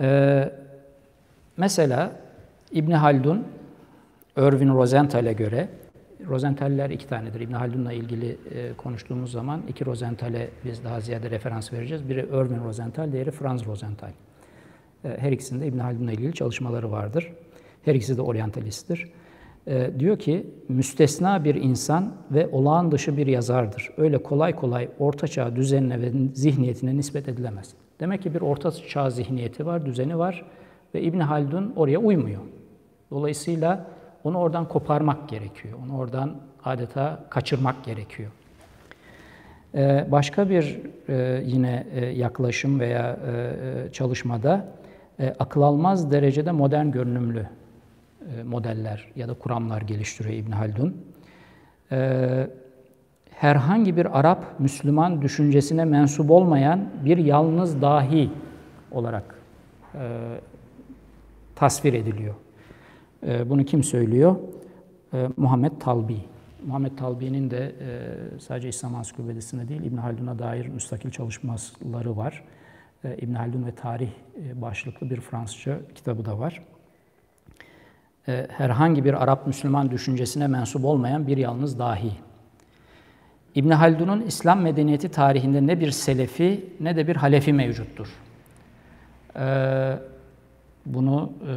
E, Mesela İbn Haldun, Irvin Rosenthal'e göre, Rosenthal'ler iki tanedir. İbn Haldun'la ilgili e, konuştuğumuz zaman iki Rosenthal'e biz daha ziyade referans vereceğiz. Biri Irvin Rosenthal, diğeri Franz Rosenthal. E, her ikisinde İbn Haldun'la ilgili çalışmaları vardır. Her ikisi de oryantalisttir. E, diyor ki, müstesna bir insan ve olağan dışı bir yazardır. Öyle kolay kolay ortaçağ düzenine ve zihniyetine nispet edilemez. Demek ki bir orta çağ zihniyeti var, düzeni var ve İbn Haldun oraya uymuyor. Dolayısıyla onu oradan koparmak gerekiyor. Onu oradan adeta kaçırmak gerekiyor. Ee, başka bir e, yine e, yaklaşım veya e, çalışmada akıl almaz derecede modern görünümlü modeller ya da kuramlar geliştiriyor İbn Haldun. Herhangi bir Arap Müslüman düşüncesine mensup olmayan bir yalnız dahi olarak tasvir ediliyor. Bunu kim söylüyor? Muhammed Talbi. Muhammed Talbi'nin de e, sadece İslam Ansiklopedisi'nde değil, İbn Haldun'a dair müstakil çalışmaları var. İbn Haldun ve Tarih e, başlıklı bir Fransızca kitabı da var. Herhangi bir Arap Müslüman düşüncesine mensup olmayan bir yalnız dahi. İbn Haldun'un İslam medeniyeti tarihinde ne bir selefi ne de bir halefi mevcuttur. Bunu e,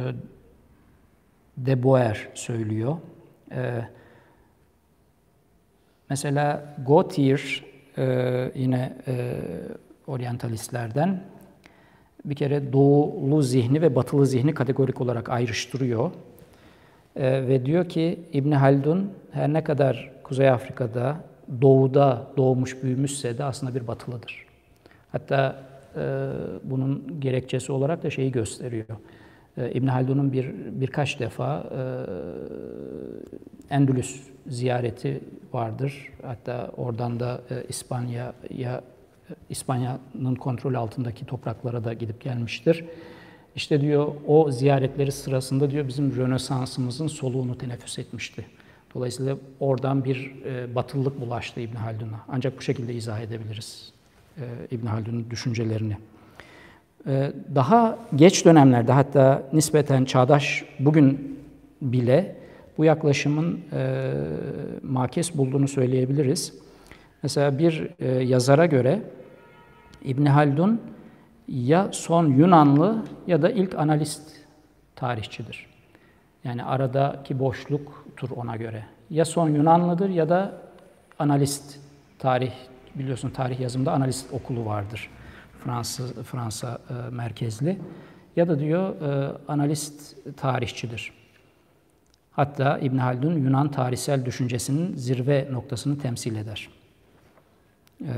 De Boer söylüyor. E, mesela Gautier e, yine e, oryantalistlerden bir kere doğulu zihni ve batılı zihni kategorik olarak ayrıştırıyor. E, ve diyor ki İbni Haldun her ne kadar Kuzey Afrika'da doğuda doğmuş büyümüşse de aslında bir batılıdır. Hatta e, bunun gerekçesi olarak da şeyi gösteriyor. E, İbn Haldun'un bir birkaç defa e, Endülüs ziyareti vardır. Hatta oradan da e, İspanya'ya İspanya'nın kontrol altındaki topraklara da gidip gelmiştir. İşte diyor o ziyaretleri sırasında diyor bizim Rönesansımızın soluğunu teneffüs etmişti. Dolayısıyla oradan bir e, batılılık bulaştı İbn Haldun'a. Ancak bu şekilde izah edebiliriz e, İbn Haldun'un düşüncelerini. Ee, daha geç dönemlerde hatta nispeten çağdaş bugün bile bu yaklaşımın e, makes bulduğunu söyleyebiliriz. Mesela bir e, yazara göre İbn Haldun ya son Yunanlı ya da ilk analist tarihçidir. Yani aradaki boşluktur ona göre. Ya son Yunanlıdır ya da analist tarih biliyorsun tarih yazımında analist okulu vardır. Fransa, Fransa e, merkezli ya da diyor e, analist tarihçidir. Hatta İbn Haldun Yunan tarihsel düşüncesinin zirve noktasını temsil eder. Ee,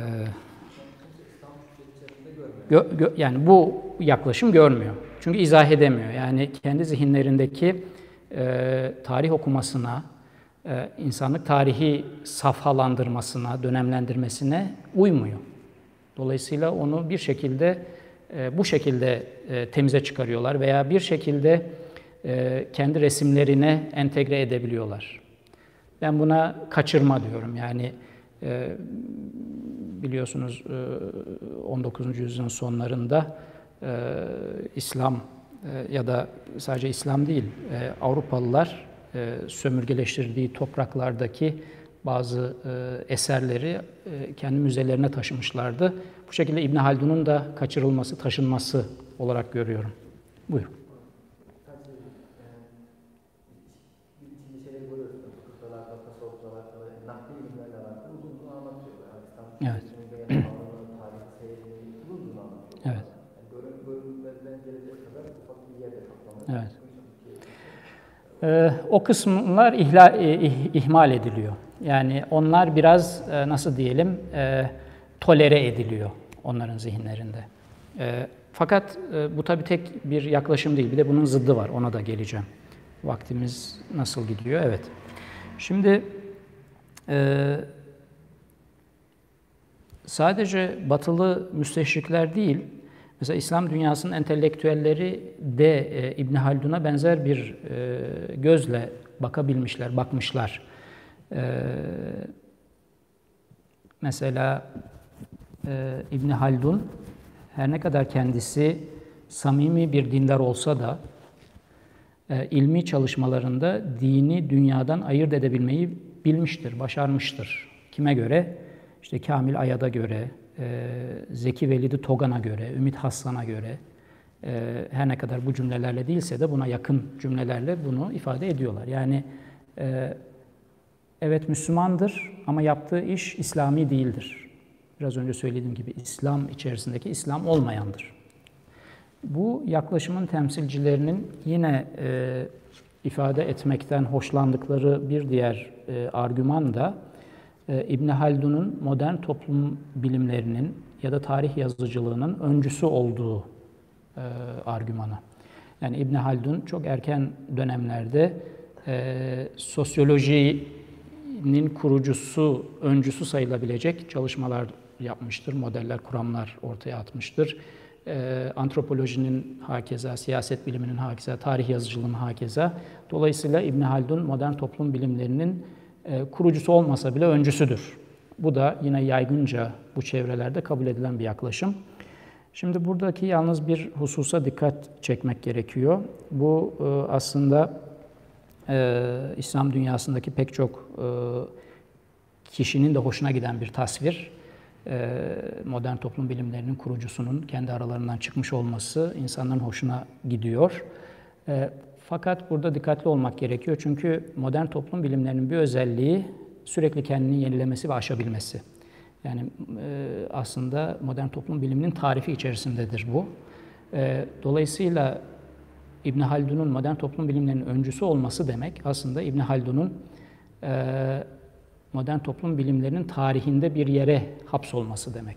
gö, gö, yani bu yaklaşım görmüyor. Çünkü izah edemiyor. Yani kendi zihinlerindeki e, tarih okumasına, e, insanlık tarihi safhalandırmasına, dönemlendirmesine uymuyor. Dolayısıyla onu bir şekilde e, bu şekilde e, temize çıkarıyorlar veya bir şekilde e, kendi resimlerine entegre edebiliyorlar. Ben buna kaçırma diyorum. Yani biliyorsunuz 19. yüzyılın sonlarında İslam ya da sadece İslam değil Avrupalılar sömürgeleştirdiği topraklardaki bazı e, eserleri e, kendi müzelerine taşımışlardı. Bu şekilde İbn Haldun'un da kaçırılması, taşınması olarak görüyorum. Buyur. Evet. evet. Evet. Ee, o kısımlar ihla, eh, ihmal ediliyor. Yani onlar biraz e, nasıl diyelim e, tolere ediliyor onların zihinlerinde. E, fakat e, bu tabii tek bir yaklaşım değil. Bir de bunun zıddı var. Ona da geleceğim. Vaktimiz nasıl gidiyor? Evet. Şimdi e, sadece batılı müsteşrikler değil, mesela İslam dünyasının entelektüelleri de e, İbn Haldun'a benzer bir e, gözle bakabilmişler, bakmışlar. E, mesela e, İbn Haldun her ne kadar kendisi samimi bir dindar olsa da e, ilmi çalışmalarında dini dünyadan ayırt edebilmeyi bilmiştir, başarmıştır. Kime göre? İşte Kamil Ayad'a göre, Zeki Velidi Togan'a göre, Ümit Hassan'a göre, e, her ne kadar bu cümlelerle değilse de buna yakın cümlelerle bunu ifade ediyorlar. Yani e, evet Müslümandır ama yaptığı iş İslami değildir. Biraz önce söylediğim gibi İslam içerisindeki İslam olmayandır. Bu yaklaşımın temsilcilerinin yine e, ifade etmekten hoşlandıkları bir diğer argüman da e, İbn Haldun'un modern toplum bilimlerinin ya da tarih yazıcılığının öncüsü olduğu e, argümanı. Yani İbn Haldun çok erken dönemlerde e, sosyolojinin kurucusu, öncüsü sayılabilecek çalışmalar yapmıştır, modeller, kuramlar ortaya atmıştır. E, antropolojinin hakeza, siyaset biliminin hakeza, tarih yazıcılığının hakeza. Dolayısıyla İbn Haldun modern toplum bilimlerinin kurucusu olmasa bile öncüsüdür. Bu da yine yaygınca bu çevrelerde kabul edilen bir yaklaşım. Şimdi buradaki yalnız bir hususa dikkat çekmek gerekiyor. Bu e, aslında e, İslam dünyasındaki pek çok e, kişinin de hoşuna giden bir tasvir. E, modern toplum bilimlerinin kurucusunun kendi aralarından çıkmış olması insanların hoşuna gidiyor. E, fakat burada dikkatli olmak gerekiyor çünkü modern toplum bilimlerinin bir özelliği sürekli kendini yenilemesi ve aşabilmesi. Yani e, aslında modern toplum biliminin tarifi içerisindedir bu. Dolayısıyla İbn Haldun'un modern toplum bilimlerinin öncüsü olması demek aslında İbn Haldun'un modern toplum bilimlerinin tarihinde bir yere hapsolması demek.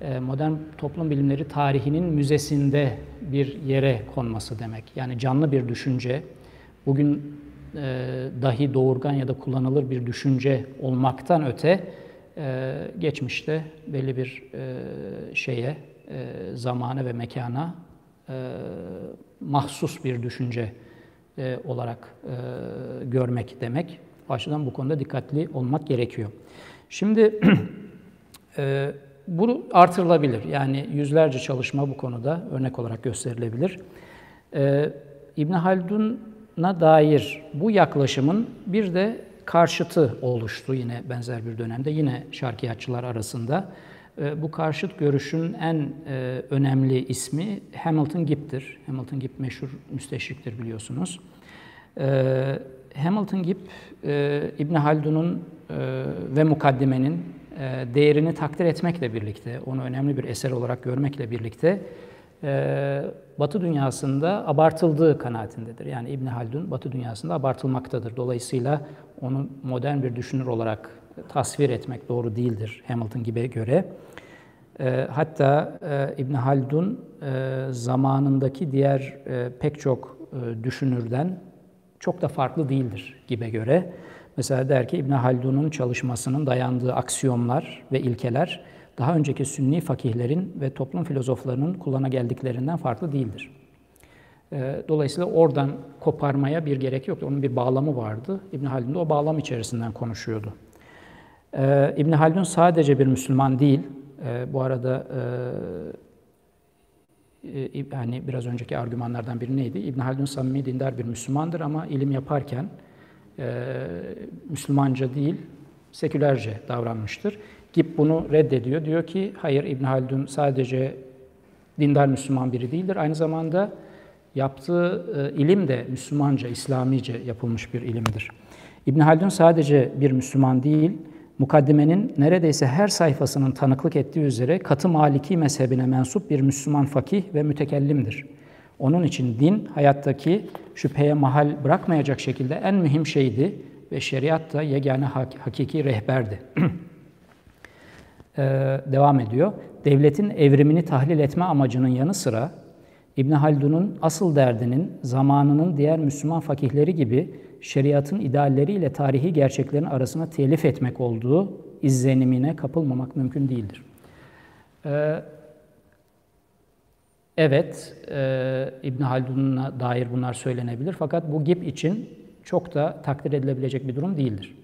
Ee, modern toplum bilimleri tarihinin müzesinde bir yere konması demek. Yani canlı bir düşünce, bugün e, dahi doğurgan ya da kullanılır bir düşünce olmaktan öte e, geçmişte belli bir e, şeye, zamana ve mekana mahsus bir düşünce olarak görmek demek. Açıdan bu konuda dikkatli olmak gerekiyor. Şimdi [CLEARS THROAT] e, bu artırılabilir. Yani yüzlerce çalışma bu konuda örnek olarak gösterilebilir. E, İbn Haldun'a dair bu yaklaşımın bir de karşıtı oluştu yine benzer bir dönemde yine şarkiyatçılar arasında. E, bu karşıt görüşün en e, önemli ismi Hamilton Gibb'tir. Hamilton Gibb meşhur müsteşriktir biliyorsunuz. E, Hamilton Gibb, e, İbn Haldun'un e, ve mukaddimenin değerini takdir etmekle birlikte, onu önemli bir eser olarak görmekle birlikte e, Batı dünyasında abartıldığı kanaatindedir. Yani İbn Haldun Batı dünyasında abartılmaktadır. Dolayısıyla onu modern bir düşünür olarak tasvir etmek doğru değildir Hamilton gibi göre. E, hatta e, İbn Haldun e, zamanındaki diğer e, pek çok e, düşünürden çok da farklı değildir gibi göre. Mesela der ki İbn Haldun'un çalışmasının dayandığı aksiyomlar ve ilkeler daha önceki sünni fakihlerin ve toplum filozoflarının kullana geldiklerinden farklı değildir. Ee, dolayısıyla oradan koparmaya bir gerek yoktu. Onun bir bağlamı vardı. İbn Haldun da o bağlam içerisinden konuşuyordu. Ee, İbn Haldun sadece bir Müslüman değil. Ee, bu arada yani biraz önceki argümanlardan biri neydi? İbn Haldun samimi dindar bir Müslümandır ama ilim yaparken e, Müslümanca değil, sekülerce davranmıştır. Gip bunu reddediyor. Diyor ki hayır İbn Haldun sadece dindar Müslüman biri değildir. Aynı zamanda yaptığı e, ilim de Müslümanca, İslamice yapılmış bir ilimdir. İbn Haldun sadece bir Müslüman değil, Mukaddimenin neredeyse her sayfasının tanıklık ettiği üzere katı Maliki mezhebine mensup bir Müslüman fakih ve mütekellimdir. Onun için din hayattaki şüpheye mahal bırakmayacak şekilde en mühim şeydi ve şeriat da yegane hakiki rehberdi. [CLEARS THROAT] devam ediyor. Devletin evrimini tahlil etme amacının yanı sıra İbn Haldun'un asıl derdinin zamanının diğer Müslüman fakihleri gibi şeriatın idealleriyle tarihi gerçeklerin arasına telif etmek olduğu izlenimine kapılmamak mümkün değildir. Ee, evet, e, İbn Haldun'a dair bunlar söylenebilir fakat bu GİP için çok da takdir edilebilecek bir durum değildir.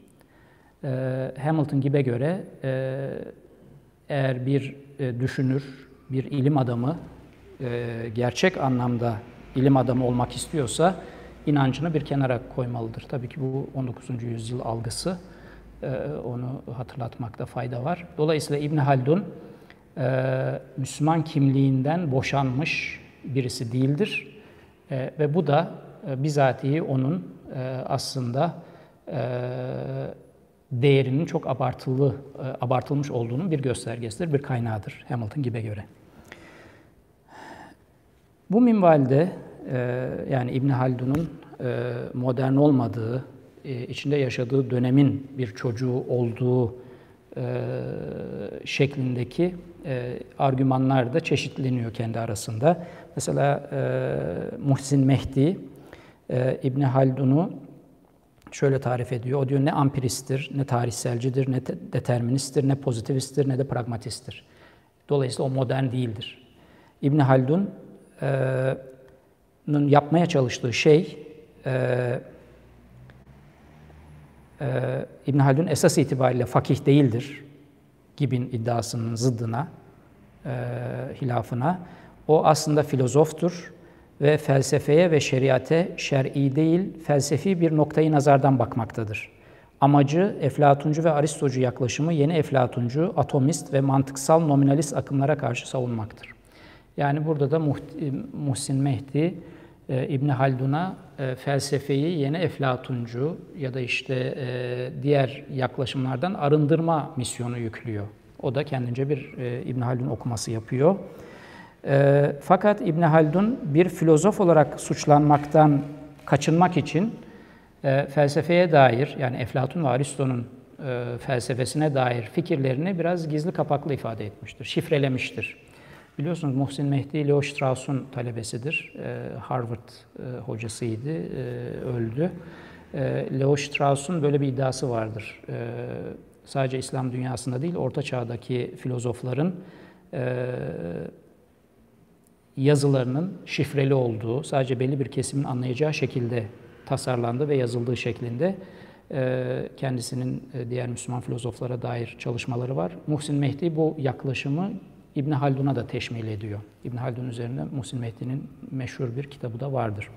Ee, Hamilton gibi göre e, eğer bir e, düşünür, bir ilim adamı e, gerçek anlamda ilim adamı olmak istiyorsa inancını bir kenara koymalıdır. Tabii ki bu 19. yüzyıl algısı e, onu hatırlatmakta fayda var. Dolayısıyla İbn Haldun e, Müslüman kimliğinden boşanmış birisi değildir. E, ve bu da e, bizatihi onun e, aslında e, değerinin çok abartılı e, abartılmış olduğunun bir göstergesidir, bir kaynağıdır Hamilton gibi göre. Bu minvalde e, yani İbn Haldun'un e, modern olmadığı, e, içinde yaşadığı dönemin bir çocuğu olduğu şeklindeki argümanlar da çeşitleniyor kendi arasında. Mesela Muhsin Mehdi İbn Haldun'u şöyle tarif ediyor. O diyor ne ampiristtir, ne tarihselcidir, ne deterministtir, ne pozitivisttir, ne de pragmatisttir. Dolayısıyla o modern değildir. İbn Haldun yapmaya çalıştığı şey e, İbn Haldun esas itibariyle fakih değildir gibin iddiasının zıddına, e, hilafına. O aslında filozoftur ve felsefeye ve şeriate şer'i değil, felsefi bir noktayı nazardan bakmaktadır. Amacı Eflatuncu ve Aristocu yaklaşımı yeni Eflatuncu, atomist ve mantıksal nominalist akımlara karşı savunmaktır. Yani burada da Muhsin Mehdi e, İbn Haldun'a e, felsefeyi yeni Eflatuncu ya da işte e, diğer yaklaşımlardan arındırma misyonu yüklüyor. O da kendince bir e, İbn Haldun okuması yapıyor. E, fakat İbn Haldun bir filozof olarak suçlanmaktan kaçınmak için e, felsefeye dair yani Eflatun ve Aristo'nun e, felsefesine dair fikirlerini biraz gizli kapaklı ifade etmiştir, şifrelemiştir. Biliyorsunuz Muhsin Mehdi Leo Strauss'un talebesidir. Ee, Harvard e, hocasıydı, e, öldü. Ee, Leo Strauss'un böyle bir iddiası vardır. Ee, sadece İslam dünyasında değil, Orta Çağ'daki filozofların e, yazılarının şifreli olduğu, sadece belli bir kesimin anlayacağı şekilde tasarlandı ve yazıldığı şeklinde kendisinin diğer Müslüman filozoflara dair çalışmaları var. Muhsin Mehdi bu yaklaşımı İbn Haldun'a da teşmil ediyor. İbn Haldun üzerine Muhsin Mehdi'nin meşhur bir kitabı da vardır.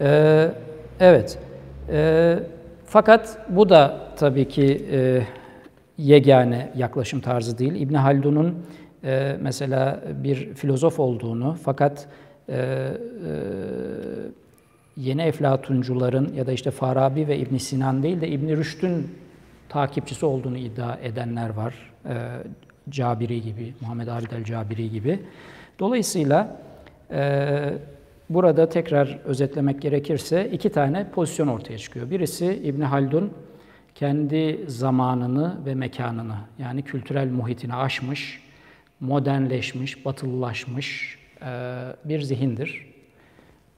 Ee, evet. Ee, fakat bu da tabii ki e, yegane yaklaşım tarzı değil. İbn Haldun'un e, mesela bir filozof olduğunu fakat e, e, yeni eflatuncuların ya da işte Farabi ve İbn Sinan değil de İbn Rüşd'ün takipçisi olduğunu iddia edenler var. E, Cabiri gibi, Muhammed Abid el-Cabiri gibi. Dolayısıyla e, burada tekrar özetlemek gerekirse iki tane pozisyon ortaya çıkıyor. Birisi İbn Haldun kendi zamanını ve mekanını yani kültürel muhitini aşmış, modernleşmiş, batılılaşmış e, bir zihindir.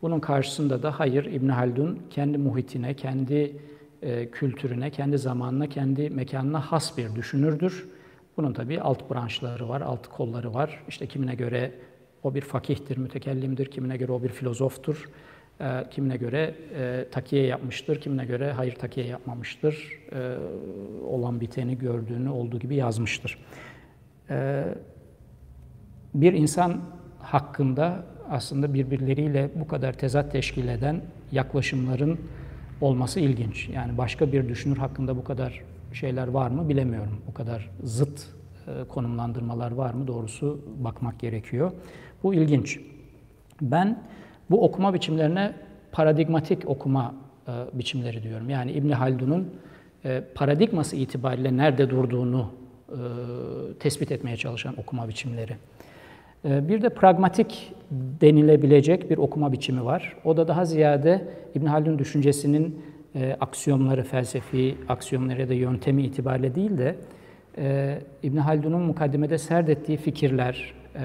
Bunun karşısında da hayır İbn Haldun kendi muhitine, kendi e, kültürüne, kendi zamanına, kendi mekanına has bir düşünürdür bunun tabii alt branşları var, alt kolları var. İşte kimine göre o bir fakihtir, mütekellimdir, kimine göre o bir filozoftur, e, kimine göre e, takiye yapmıştır, kimine göre hayır takiye yapmamıştır, e, olan biteni gördüğünü olduğu gibi yazmıştır. E, bir insan hakkında aslında birbirleriyle bu kadar tezat teşkil eden yaklaşımların olması ilginç. Yani başka bir düşünür hakkında bu kadar şeyler var mı bilemiyorum. O kadar zıt e, konumlandırmalar var mı doğrusu bakmak gerekiyor. Bu ilginç. Ben bu okuma biçimlerine paradigmatik okuma e, biçimleri diyorum. Yani İbn Haldun'un e, paradigması itibariyle nerede durduğunu tespit etmeye çalışan okuma biçimleri. Bir de pragmatik denilebilecek bir okuma biçimi var. O da daha ziyade İbn Haldun düşüncesinin e, aksiyonları, felsefi aksiyonları ya da yöntemi itibariyle değil de e, İbn Haldun'un mukaddimede serdettiği fikirler e,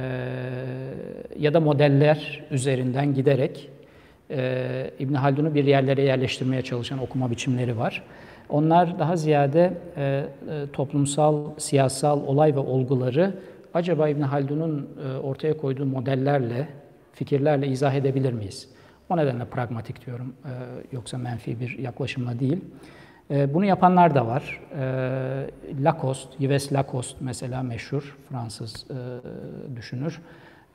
ya da modeller üzerinden giderek e, İbn Haldun'u bir yerlere yerleştirmeye çalışan okuma biçimleri var. Onlar daha ziyade e, e, toplumsal, siyasal olay ve olguları acaba İbn Haldun'un e, ortaya koyduğu modellerle, fikirlerle izah edebilir miyiz? O nedenle pragmatik diyorum, e, yoksa menfi bir yaklaşımla değil. E, bunu yapanlar da var. E, Lacoste, Yves Lacoste mesela meşhur Fransız e, düşünür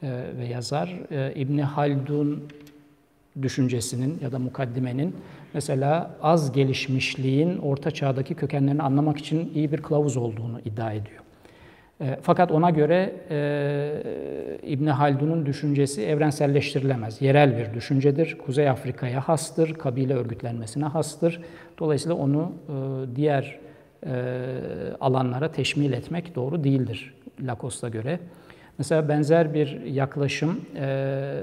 e, ve yazar. E, İbni Haldun düşüncesinin ya da mukaddimenin mesela az gelişmişliğin orta çağdaki kökenlerini anlamak için iyi bir kılavuz olduğunu iddia ediyor. E, fakat ona göre e, İbni Haldun'un düşüncesi evrenselleştirilemez. Yerel bir düşüncedir. Kuzey Afrika'ya hastır, kabile örgütlenmesine hastır. Dolayısıyla onu e, diğer e, alanlara teşmil etmek doğru değildir Lacoste'a göre. Mesela benzer bir yaklaşım e,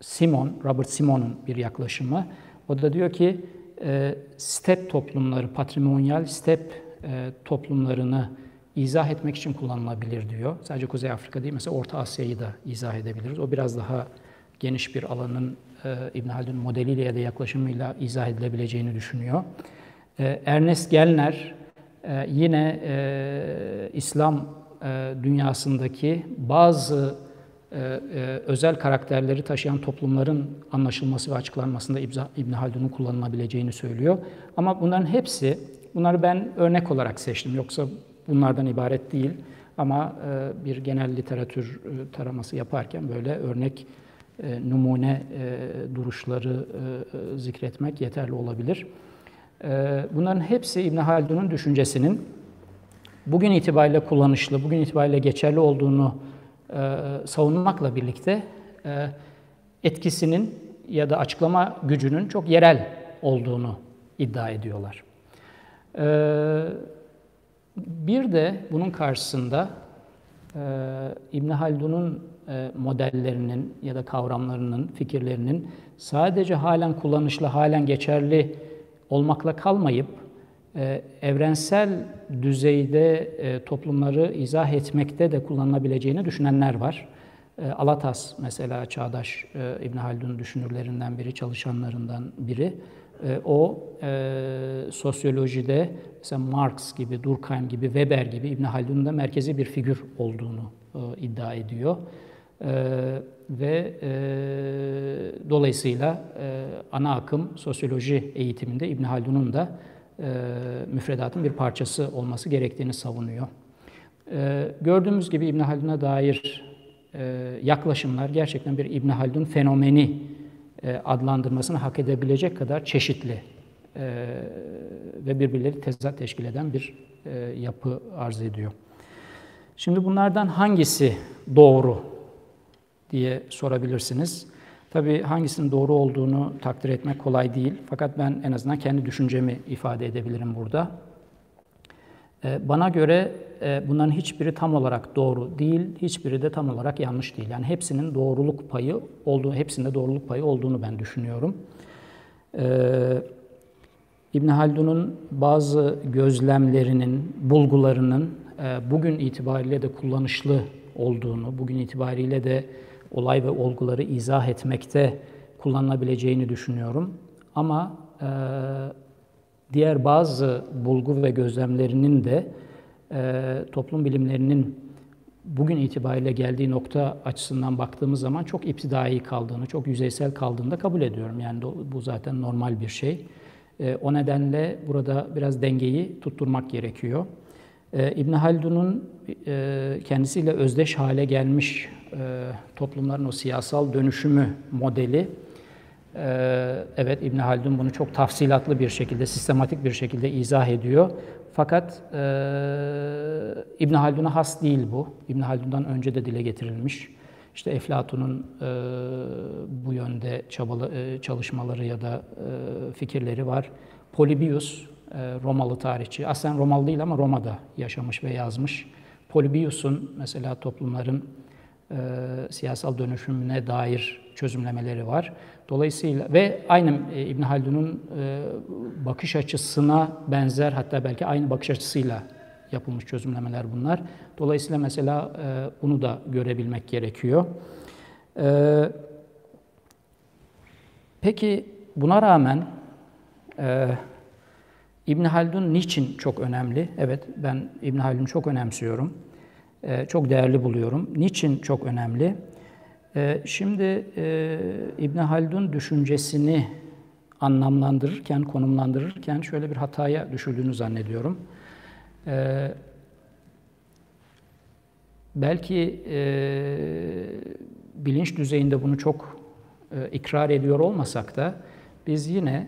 Simon, Robert Simon'un bir yaklaşımı. O da diyor ki e, step toplumları, patrimonyal step e, toplumlarını izah etmek için kullanılabilir diyor. Sadece Kuzey Afrika değil, mesela Orta Asya'yı da izah edebiliriz. O biraz daha geniş bir alanın e, İbn Haldun modeliyle ya da yaklaşımıyla izah edilebileceğini düşünüyor. E, Ernest Gellner e, yine e, İslam e, dünyasındaki bazı e, e, özel karakterleri taşıyan toplumların anlaşılması ve açıklanmasında İbn Haldun'un kullanılabileceğini söylüyor. Ama bunların hepsi, bunları ben örnek olarak seçtim. Yoksa bunlardan ibaret değil. Ama e, bir genel literatür taraması yaparken böyle örnek numune duruşları zikretmek yeterli olabilir. Bunların hepsi İbn Haldun'un düşüncesinin bugün itibariyle kullanışlı, bugün itibariyle geçerli olduğunu e, savunmakla birlikte e, etkisinin ya da açıklama gücünün çok yerel olduğunu iddia ediyorlar. E, bir de bunun karşısında İbn Haldun'un modellerinin ya da kavramlarının, fikirlerinin sadece halen kullanışlı, halen geçerli olmakla kalmayıp e, evrensel düzeyde e, toplumları izah etmekte de kullanılabileceğini düşünenler var. E, Alatas mesela çağdaş İbn Haldun düşünürlerinden biri, çalışanlarından biri. O sosyolojide mesela Marx gibi, Durkheim gibi, Weber gibi İbn Haldun'un da merkezi bir figür olduğunu iddia ediyor. ve dolayısıyla ana akım sosyoloji eğitiminde İbn Haldun'un da e, müfredatın bir parçası olması gerektiğini savunuyor. E, gördüğümüz gibi İbn Haldun'a dair e, yaklaşımlar gerçekten bir İbn Haldun fenomeni e, adlandırmasını hak edebilecek kadar çeşitli e, ve birbirleri tezat teşkil eden bir e, yapı arz ediyor. Şimdi bunlardan hangisi doğru diye sorabilirsiniz. Tabii hangisinin doğru olduğunu takdir etmek kolay değil. Fakat ben en azından kendi düşüncemi ifade edebilirim burada. Ee, bana göre e, bunların hiçbiri tam olarak doğru değil, hiçbiri de tam olarak yanlış değil. Yani hepsinin doğruluk payı olduğu, hepsinde doğruluk payı olduğunu ben düşünüyorum. Ee, İbn Haldun'un bazı gözlemlerinin, bulgularının e, bugün itibariyle de kullanışlı olduğunu, bugün itibariyle de olay ve olguları izah etmekte kullanılabileceğini düşünüyorum. Ama e, diğer bazı bulgu ve gözlemlerinin de e, toplum bilimlerinin bugün itibariyle geldiği nokta açısından baktığımız zaman çok iptidai kaldığını, çok yüzeysel kaldığını da kabul ediyorum. Yani bu zaten normal bir şey. E, o nedenle burada biraz dengeyi tutturmak gerekiyor. E, İbn Haldun'un e, kendisiyle özdeş hale gelmiş e, toplumların o siyasal dönüşümü modeli evet İbn Haldun bunu çok tafsilatlı bir şekilde, sistematik bir şekilde izah ediyor. Fakat e, İbn Haldun'a has değil bu. İbn Haldun'dan önce de dile getirilmiş. İşte Eflatun'un e, bu yönde çabalı, e, çalışmaları ya da e, fikirleri var. Polybius, e, Romalı tarihçi, aslında Romalı değil ama Roma'da yaşamış ve yazmış. Polybius'un mesela toplumların e, siyasal dönüşümüne dair çözümlemeleri var. Dolayısıyla ve aynı e, İbn Haldun'un e, bakış açısına benzer hatta belki aynı bakış açısıyla yapılmış çözümlemeler bunlar. Dolayısıyla mesela e, bunu da görebilmek gerekiyor. Peki buna rağmen İbn Haldun niçin çok önemli? Evet ben İbn Haldun'u çok önemsiyorum. Çok değerli buluyorum. Niçin çok önemli? E, şimdi e, İbn Haldun düşüncesini anlamlandırırken, konumlandırırken şöyle bir hataya düşüldüğünü zannediyorum. Ee, belki e, bilinç düzeyinde bunu çok e, ikrar ediyor olmasak da biz yine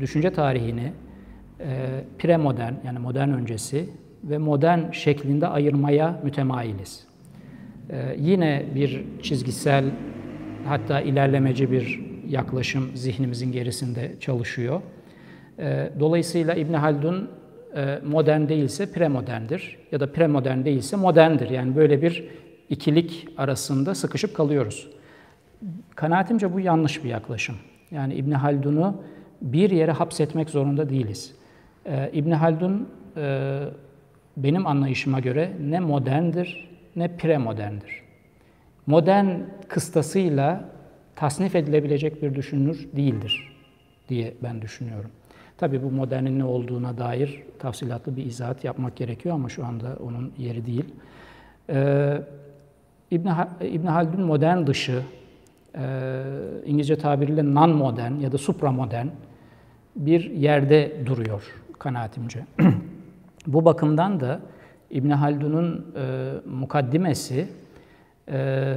düşünce tarihini premodern yani modern öncesi ve modern şeklinde ayırmaya mütemayiliz. E, yine bir çizgisel hatta ilerlemeci bir yaklaşım zihnimizin gerisinde çalışıyor. Ee, dolayısıyla İbn Haldun e, modern değilse premoderndir ya da premodern değilse moderndir. Yani böyle bir ikilik arasında sıkışıp kalıyoruz. Kanaatimce bu yanlış bir yaklaşım. Yani İbn Haldun'u bir yere hapsetmek zorunda değiliz. Ee, İbn Haldun e, benim anlayışıma göre ne moderndir ne premoderndir. Modern kıstasıyla tasnif edilebilecek bir düşünür değildir diye ben düşünüyorum. Tabii bu modernin ne olduğuna dair tafsilatlı bir izahat yapmak gerekiyor ama şu anda onun yeri değil. Ee, İbn, Haldun modern dışı, e, İngilizce tabiriyle non-modern ya da supramodern bir yerde duruyor kanaatimce. [CLEARS THROAT] bu bakımdan da İbn Haldun'un e, mukaddimesi e,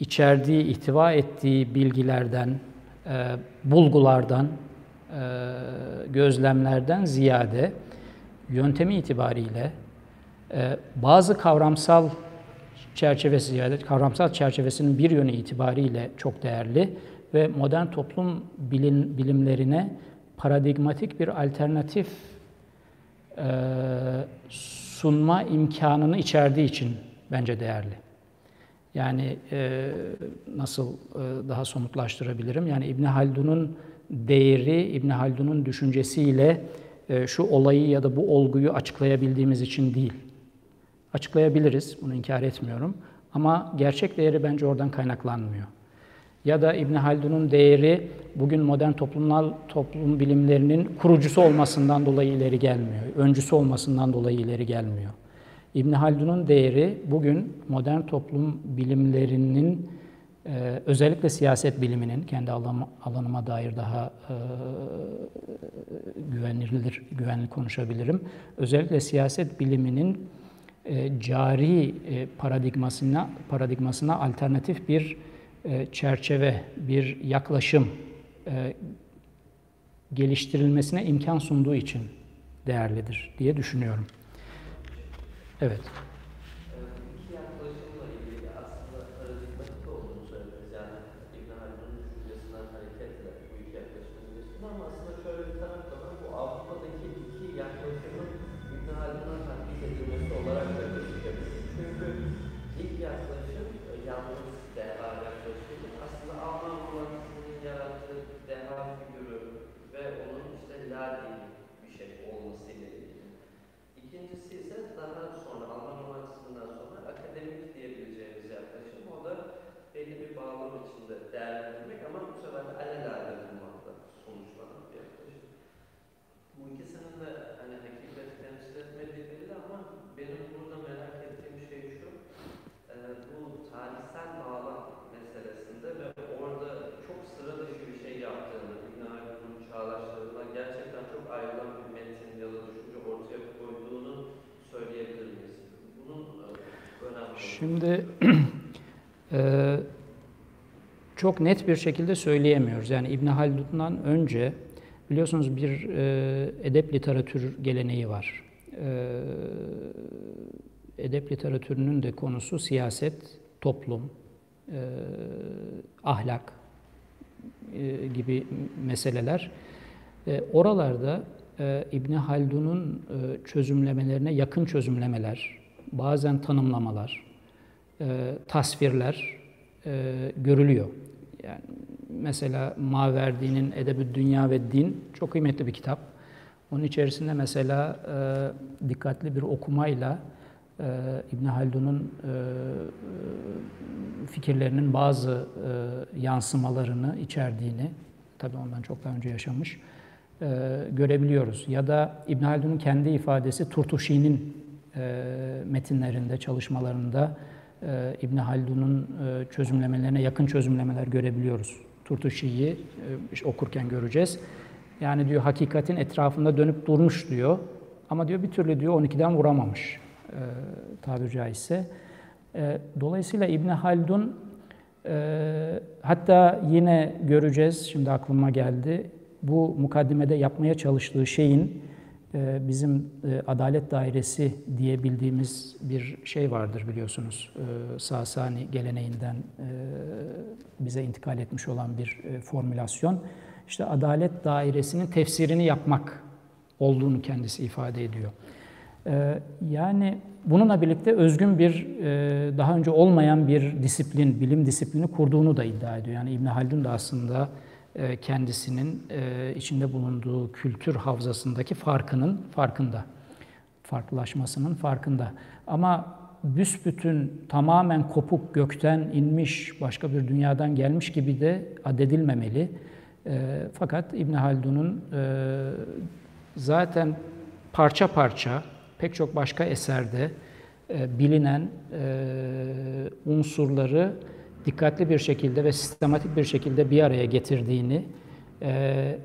içerdiği, ihtiva ettiği bilgilerden, e, bulgulardan, e, gözlemlerden ziyade yöntemi itibariyle e, bazı kavramsal çerçevesi, yani kavramsal çerçevesinin bir yönü itibariyle çok değerli ve modern toplum bilim, bilimlerine paradigmatik bir alternatif e, sunma imkanını içerdiği için bence değerli. Yani e, nasıl e, daha somutlaştırabilirim? Yani İbn Haldun'un değeri, İbn Haldun'un düşüncesiyle e, şu olayı ya da bu olguyu açıklayabildiğimiz için değil. Açıklayabiliriz, bunu inkar etmiyorum. Ama gerçek değeri bence oradan kaynaklanmıyor. Ya da İbn Haldun'un değeri bugün modern toplumsal toplum bilimlerinin kurucusu olmasından dolayı ileri gelmiyor. Öncüsü olmasından dolayı ileri gelmiyor. İbn Haldun'un değeri bugün modern toplum bilimlerinin e, özellikle siyaset biliminin kendi alanıma dair daha e, güvenilir güvenli konuşabilirim. Özellikle siyaset biliminin e, cari paradigmasına paradigmasına alternatif bir çerçeve, bir yaklaşım geliştirilmesine imkan sunduğu için değerlidir diye düşünüyorum. Evet. İki yaklaşımla ilgili aslında paradigmatik olduğunu söylediniz. Yani İbn Haldun'un düşüncesinden hareketle bu iki yaklaşımın ilişkisi ama aslında şöyle bir taraf da var. Bu Avrupa'daki iki yaklaşımın İbn Haldun'a taklit edilmesi olarak da gözükebilir. Çünkü ilk yaklaşım e, yalnız deha yaklaşımı aslında Alman romantizminin yarattığı deha figürü ve onun işte la bir şey olmasıyla ilgili. İkincisi ise daha sonra Alman romantizminden sonra akademik diyebileceğimiz yaklaşım. O da belli bir bağlam içinde değerlendirmek ama bu sefer de alelade bulmakla sonuçlanan bir yaklaşım. Bu ikisinin de hani hakikati temsil etmediği belli ama benim burada merak ettiğim şey şu. E, bu tarihsel bağlam meselesinde ve orada çok sıra dışı bir şey yaptığını, İbn Haldun'un çağdaşlarından gerçekten çok ayrılan bir metin ya da düşünce ortaya koyduğunu söyleyebilir miyiz? Bunun e, önemli. Şimdi e, çok net bir şekilde söyleyemiyoruz. Yani İbn Haldun'dan önce biliyorsunuz bir e, edep literatür geleneği var. E, edep literatürünün de konusu siyaset, toplum, e, ahlak e, gibi meseleler. E, oralarda e, İbni Haldun'un e, çözümlemelerine yakın çözümlemeler, bazen tanımlamalar, e, tasvirler e, görülüyor. Yani mesela Maverdi'nin Edebü Dünya ve Din çok kıymetli bir kitap. Onun içerisinde mesela e, dikkatli bir okumayla e, İbn Haldun'un e, fikirlerinin bazı e, yansımalarını içerdiğini, tabii ondan çok daha önce yaşamış, e, görebiliyoruz. Ya da İbn Haldun'un kendi ifadesi Turtuşi'nin e, metinlerinde, çalışmalarında e, İbn Haldun'un e, çözümlemelerine yakın çözümlemeler görebiliyoruz. Turtuşi'yi e, okurken göreceğiz. Yani diyor hakikatin etrafında dönüp durmuş diyor. Ama diyor bir türlü diyor 12'den vuramamış e, tabiri caizse. E, dolayısıyla İbn Haldun e, hatta yine göreceğiz, şimdi aklıma geldi. Bu mukaddimede yapmaya çalıştığı şeyin bizim e, adalet dairesi diye bildiğimiz bir şey vardır biliyorsunuz. E, Sasani geleneğinden e, bize intikal etmiş olan bir e, formülasyon. İşte adalet dairesinin tefsirini yapmak olduğunu kendisi ifade ediyor. Ee, yani bununla birlikte özgün bir, daha önce olmayan bir disiplin, bilim disiplini kurduğunu da iddia ediyor. Yani İbn Haldun da aslında kendisinin e, içinde bulunduğu kültür havzasındaki farkının farkında, farklılaşmasının farkında. Ama büsbütün tamamen kopuk gökten inmiş, başka bir dünyadan gelmiş gibi de adedilmemeli. Fakat İbn Haldun'un zaten parça parça pek çok başka eserde e, bilinen e, unsurları dikkatli bir şekilde ve sistematik bir şekilde bir araya getirdiğini, e,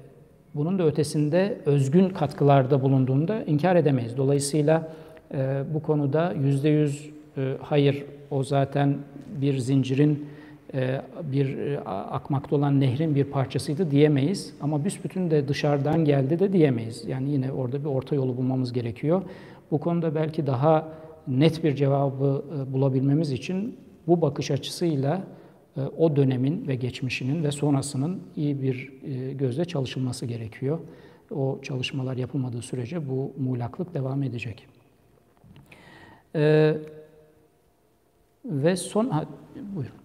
bunun da ötesinde özgün katkılarda bulunduğunu da inkar edemeyiz. Dolayısıyla e, bu konuda yüzde yüz e, hayır, o zaten bir zincirin e, bir e, akmakta olan nehrin bir parçasıydı diyemeyiz. Ama büsbütün de dışarıdan geldi de diyemeyiz. Yani yine orada bir orta yolu bulmamız gerekiyor. Bu konuda belki daha net bir cevabı bulabilmemiz için bu bakış açısıyla o dönemin ve geçmişinin ve sonrasının iyi bir gözle çalışılması gerekiyor. O çalışmalar yapılmadığı sürece bu muğlaklık devam edecek. Ee, ve son... Ha, buyurun.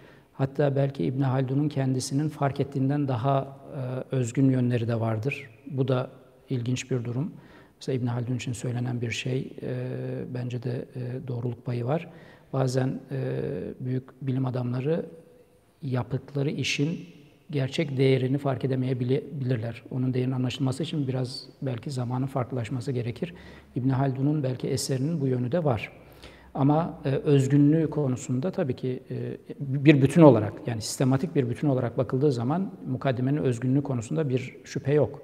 Hatta belki İbn Haldun'un kendisinin fark ettiğinden daha e, özgün yönleri de vardır. Bu da ilginç bir durum. Mesela İbn Haldun için söylenen bir şey bence de doğruluk payı var. Bazen büyük bilim adamları yaptıkları işin gerçek değerini fark edemeyebilirler. Onun değerinin anlaşılması için biraz belki zamanın farklılaşması gerekir. İbn Haldun'un belki eserinin bu yönü de var. Ama e, özgünlüğü konusunda tabii ki e, bir bütün olarak yani sistematik bir bütün olarak bakıldığı zaman mukaddimenin özgünlüğü konusunda bir şüphe yok.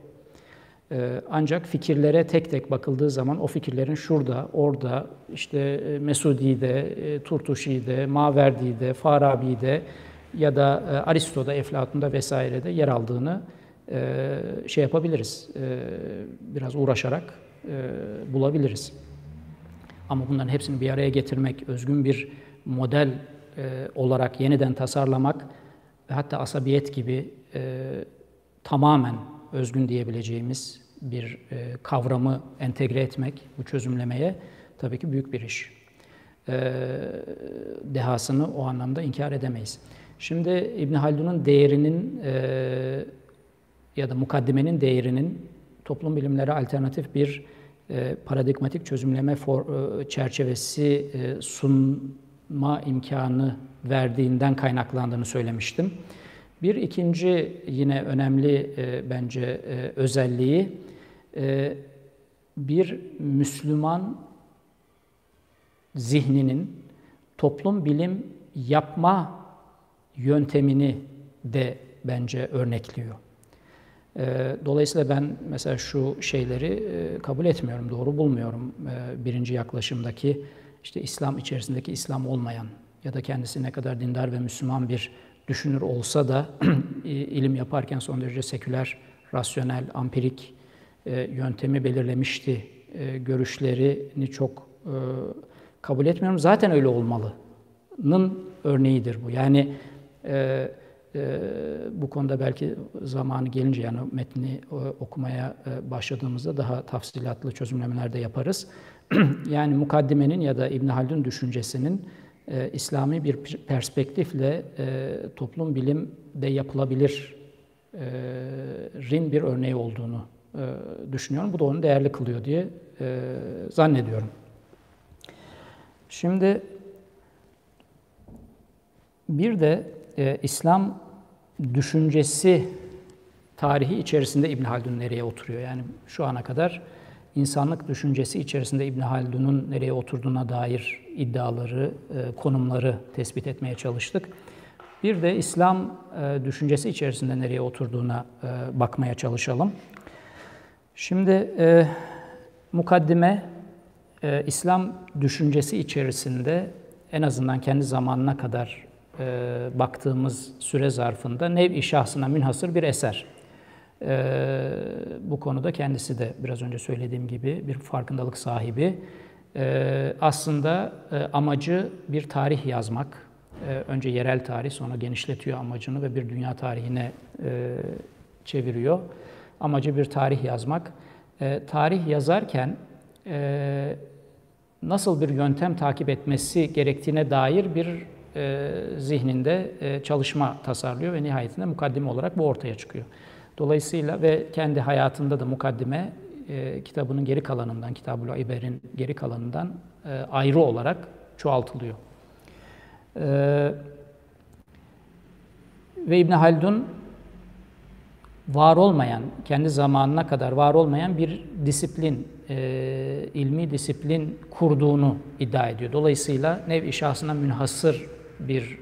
E, ancak fikirlere tek tek bakıldığı zaman o fikirlerin şurada, orada, işte e, Mesudi'de, e, Turtuşi'de, Maverdi'de, Farabi'de, ya da e, Aristo'da, Eflatun'da vesairede yer aldığını e, şey yapabiliriz. E, biraz uğraşarak e, bulabiliriz. Ama bunların hepsini bir araya getirmek, özgün bir model e, olarak yeniden tasarlamak ve hatta asabiyet gibi e, tamamen özgün diyebileceğimiz bir e, kavramı entegre etmek bu çözümlemeye tabii ki büyük bir iş. E, dehasını o anlamda inkar edemeyiz. Şimdi İbn Haldun'un değerinin e, ya da mukaddimenin değerinin toplum bilimleri alternatif bir paradigmatik çözümleme for, e, çerçevesi e, sunma imkanı verdiğinden kaynaklandığını söylemiştim. Bir ikinci yine önemli e, bence e, özelliği e, bir Müslüman zihninin toplum bilim yapma yöntemini de bence örnekliyor. Ee, dolayısıyla ben mesela şu şeyleri e, kabul etmiyorum, doğru bulmuyorum. Ee, birinci yaklaşımdaki işte İslam içerisindeki İslam olmayan ya da kendisi ne kadar dindar ve Müslüman bir düşünür olsa da [CLEARS THROAT] ilim yaparken son derece seküler, rasyonel, ampirik e, yöntemi belirlemişti. E, görüşlerini çok kabul etmiyorum. Zaten öyle olmalının örneğidir bu. Yani e, bu konuda belki zamanı gelince yani metni e, okumaya e, başladığımızda daha tafsilatlı çözümlemeler de yaparız. [CLEARS THROAT] yani mukaddimenin ya da İbn Haldun düşüncesinin e, İslami bir perspektifle e, toplum bilimde yapılabilir rin bir örneği olduğunu düşünüyorum. Bu da onu değerli kılıyor diye zannediyorum. Şimdi bir de e, İslam düşüncesi tarihi içerisinde İbn Haldun nereye oturuyor? Yani şu ana kadar insanlık düşüncesi içerisinde İbn Haldun'un nereye oturduğuna dair iddiaları, e, konumları tespit etmeye çalıştık. Bir de İslam e, düşüncesi içerisinde nereye oturduğuna e, bakmaya çalışalım. Şimdi mukaddime İslam düşüncesi içerisinde en azından kendi zamanına kadar e, baktığımız süre zarfında nev-i şahsına münhasır bir eser. E, bu konuda kendisi de biraz önce söylediğim gibi bir farkındalık sahibi. E, aslında e, amacı bir tarih yazmak. E, önce yerel tarih sonra genişletiyor amacını ve bir dünya tarihine e, çeviriyor. Amacı bir tarih yazmak. E, tarih yazarken e, nasıl bir yöntem takip etmesi gerektiğine dair bir e, zihninde e, çalışma tasarlıyor ve nihayetinde mukaddime olarak bu ortaya çıkıyor. Dolayısıyla ve kendi hayatında da mukaddime e, kitabının geri kalanından, Kitab-ül İber'in geri kalanından e, ayrı olarak çoğaltılıyor. E, ve İbn Haldun var olmayan, kendi zamanına kadar var olmayan bir disiplin, e, ilmi disiplin kurduğunu iddia ediyor. Dolayısıyla nev-i şahsına münhasır bir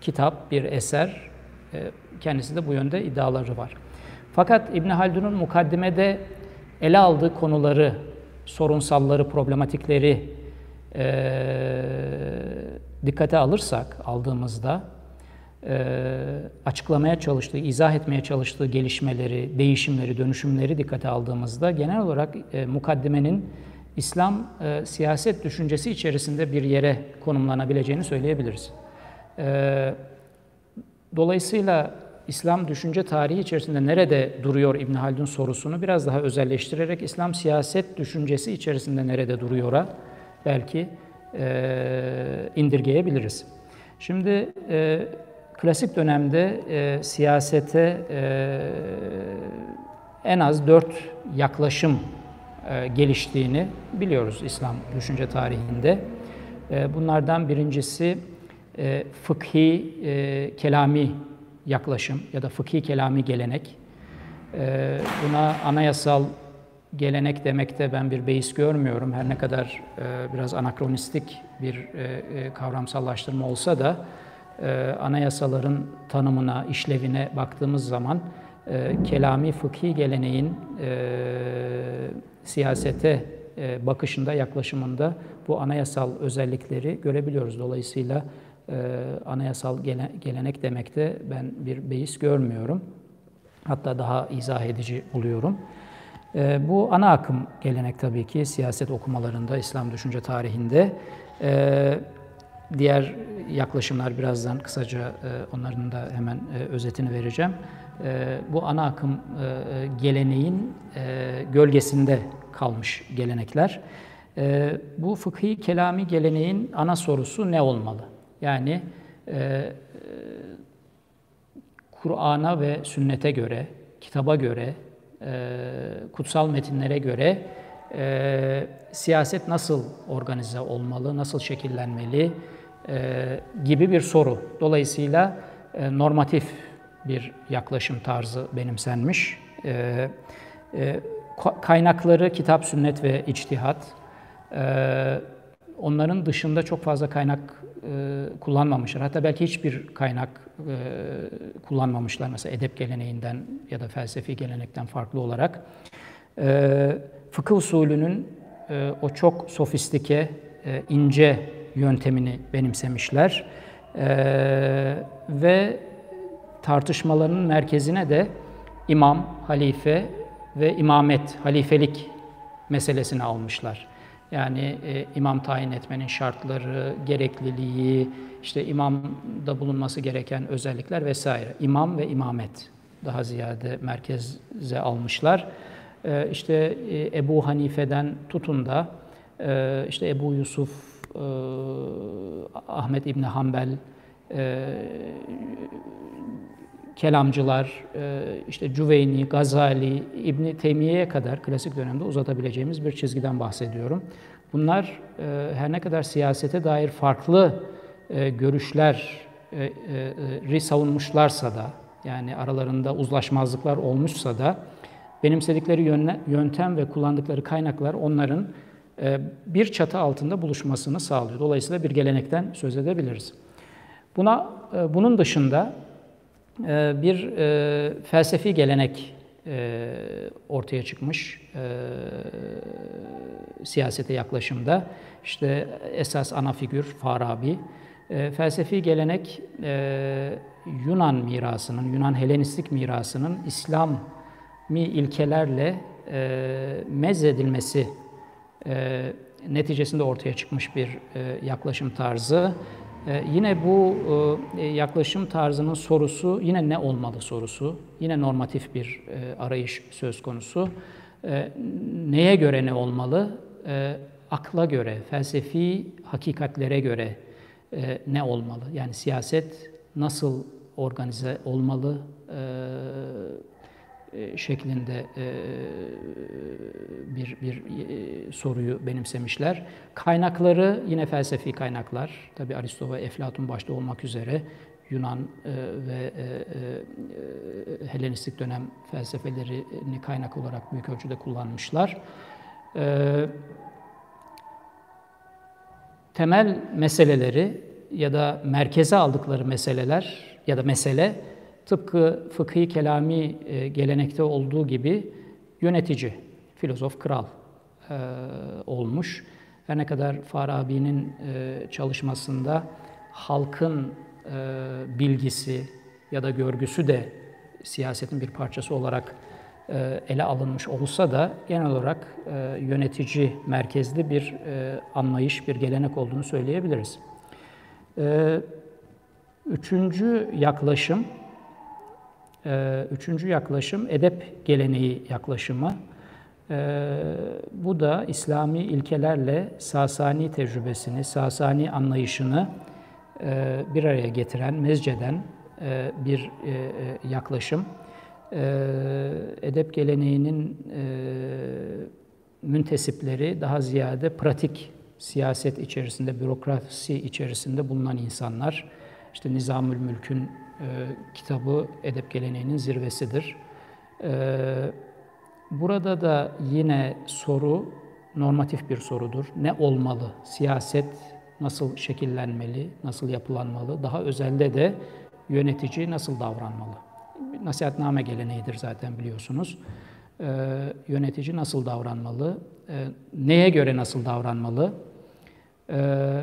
kitap, bir eser. E, kendisi de bu yönde iddiaları var. Fakat İbn Haldun'un mukaddimede ele aldığı konuları, sorunsalları, problematikleri e, dikkate alırsak, aldığımızda e, açıklamaya çalıştığı, izah etmeye çalıştığı gelişmeleri, değişimleri, dönüşümleri dikkate aldığımızda genel olarak mukaddimenin İslam e, siyaset düşüncesi içerisinde bir yere konumlanabileceğini söyleyebiliriz. E, dolayısıyla İslam düşünce tarihi içerisinde nerede duruyor İbn Haldun sorusunu biraz daha özelleştirerek İslam siyaset düşüncesi içerisinde nerede duruyora belki e, indirgeyebiliriz. Şimdi e, klasik dönemde e, siyasete e, en az dört yaklaşım geliştiğini biliyoruz İslam düşünce tarihinde. E, bunlardan birincisi e, fıkhi, kelami yaklaşım ya da fıkhi kelami gelenek. Buna anayasal gelenek demekte ben bir beis görmüyorum. Her ne kadar biraz anakronistik bir kavramsallaştırma olsa da anayasaların tanımına, işlevine baktığımız zaman kelami fıkhi geleneğin siyasete e, bakışında, yaklaşımında bu anayasal özellikleri görebiliyoruz. Dolayısıyla e, anayasal gelenek demekte ben bir beis görmüyorum. Hatta daha izah edici buluyorum. E, bu ana akım gelenek tabii ki siyaset okumalarında, İslam düşünce tarihinde. Diğer yaklaşımlar birazdan kısaca onların da hemen özetini vereceğim. Ee, bu ana akım e, geleneğin e, gölgesinde kalmış gelenekler. Ee, bu fıkhi kelami geleneğin ana sorusu ne olmalı? Yani e, Kur'an'a ve sünnete göre, kitaba göre, kutsal metinlere göre siyaset nasıl organize olmalı, nasıl şekillenmeli gibi bir soru. Dolayısıyla normatif bir yaklaşım tarzı benimsenmiş. E, e, kaynakları kitap, sünnet ve içtihat. E, onların dışında çok fazla kaynak e, kullanmamışlar. Hatta belki hiçbir kaynak e, kullanmamışlar. Mesela edep geleneğinden ya da felsefi gelenekten farklı olarak. E, fıkıh usulünün e, o çok sofistike, e, ince yöntemini benimsemişler. E, ve tartışmaların merkezine de imam, halife ve imamet, halifelik meselesini almışlar. Yani e, imam tayin etmenin şartları, gerekliliği, işte imamda bulunması gereken özellikler vesaire. İmam ve imamet daha ziyade merkeze almışlar. E, işte e, Ebu Hanife'den tutun da e, işte Ebu Yusuf, e, Ahmet İbni Hanbel, e, kelamcılar, e, işte Cüveyni, Gazali, İbni Teymiye'ye kadar klasik dönemde uzatabileceğimiz bir çizgiden bahsediyorum. Bunlar e, her ne kadar siyasete dair farklı e, görüşleri savunmuşlarsa da, yani aralarında uzlaşmazlıklar olmuşsa da, benimsedikleri yöntem ve kullandıkları kaynaklar onların bir çatı altında buluşmasını sağlıyor. Dolayısıyla bir gelenekten söz edebiliriz. Buna bunun dışında ee, bir e, felsefi gelenek e, ortaya çıkmış e, siyasete yaklaşımda. İşte esas ana figür Farabi. E, felsefi gelenek e, Yunan mirasının, Yunan Helenistik mirasının İslami ilkelerle e, mezedilmesi e, neticesinde ortaya çıkmış bir e, yaklaşım tarzı. Ee, yine bu e, yaklaşım tarzının sorusu yine ne olmalı sorusu. Yine normatif bir e, arayış söz konusu. E, neye göre ne olmalı? E, akla göre, felsefi hakikatlere göre e, ne olmalı? Yani siyaset nasıl organize olmalı? Şeklinde e, bir, bir e, soruyu benimsemişler. Kaynakları yine felsefi kaynaklar. Tabi Aristo ve Eflatun başta olmak üzere Yunan ve Helenistik dönem felsefelerini kaynak olarak büyük ölçüde kullanmışlar. Temel meseleleri ya da merkeze aldıkları meseleler ya da mesele tıpkı fıkhi kelami e, gelenekte olduğu gibi yönetici, filozof, kral e, olmuş. Her ne kadar Farabi'nin e, çalışmasında halkın bilgisi ya da görgüsü de siyasetin bir parçası olarak ele alınmış olsa da genel olarak yönetici merkezli bir anlayış, bir gelenek olduğunu söyleyebiliriz. Üçüncü yaklaşım üçüncü yaklaşım edep geleneği yaklaşımı. Ee, bu da İslami ilkelerle Sasani tecrübesini, Sasani anlayışını e, bir araya getiren, mezceden e, bir e, yaklaşım. Ee, edep geleneğinin müntesipleri daha ziyade pratik siyaset içerisinde, bürokrasi içerisinde bulunan insanlar. İşte Nizamül Mülk'ün e, kitabı edep geleneğinin zirvesidir. E, burada da yine soru normatif bir sorudur. Ne olmalı? Siyaset nasıl şekillenmeli, nasıl yapılanmalı? Daha özelde de yönetici nasıl davranmalı? Nasihatname geleneğidir zaten biliyorsunuz. E, yönetici nasıl davranmalı? E, neye göre nasıl davranmalı? E,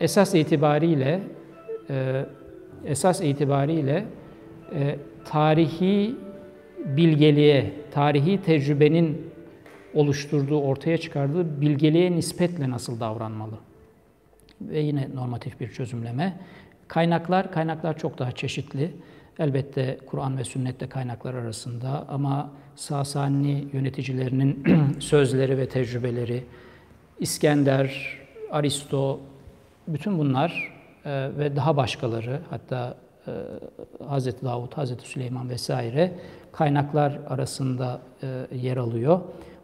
esas itibariyle e, esas itibariyle e, tarihi bilgeliğe, tarihi tecrübenin oluşturduğu, ortaya çıkardığı bilgeliğe nispetle nasıl davranmalı? Ve yine normatif bir çözümleme. Kaynaklar, kaynaklar çok daha çeşitli. Elbette Kur'an ve sünnette kaynaklar arasında ama Sasani yöneticilerinin [CLEARS THROAT] sözleri ve tecrübeleri, İskender, Aristo, bütün bunlar ee, ve daha başkaları hatta e, Hazreti Davut, Hazreti Süleyman vesaire kaynaklar arasında e, yer alıyor.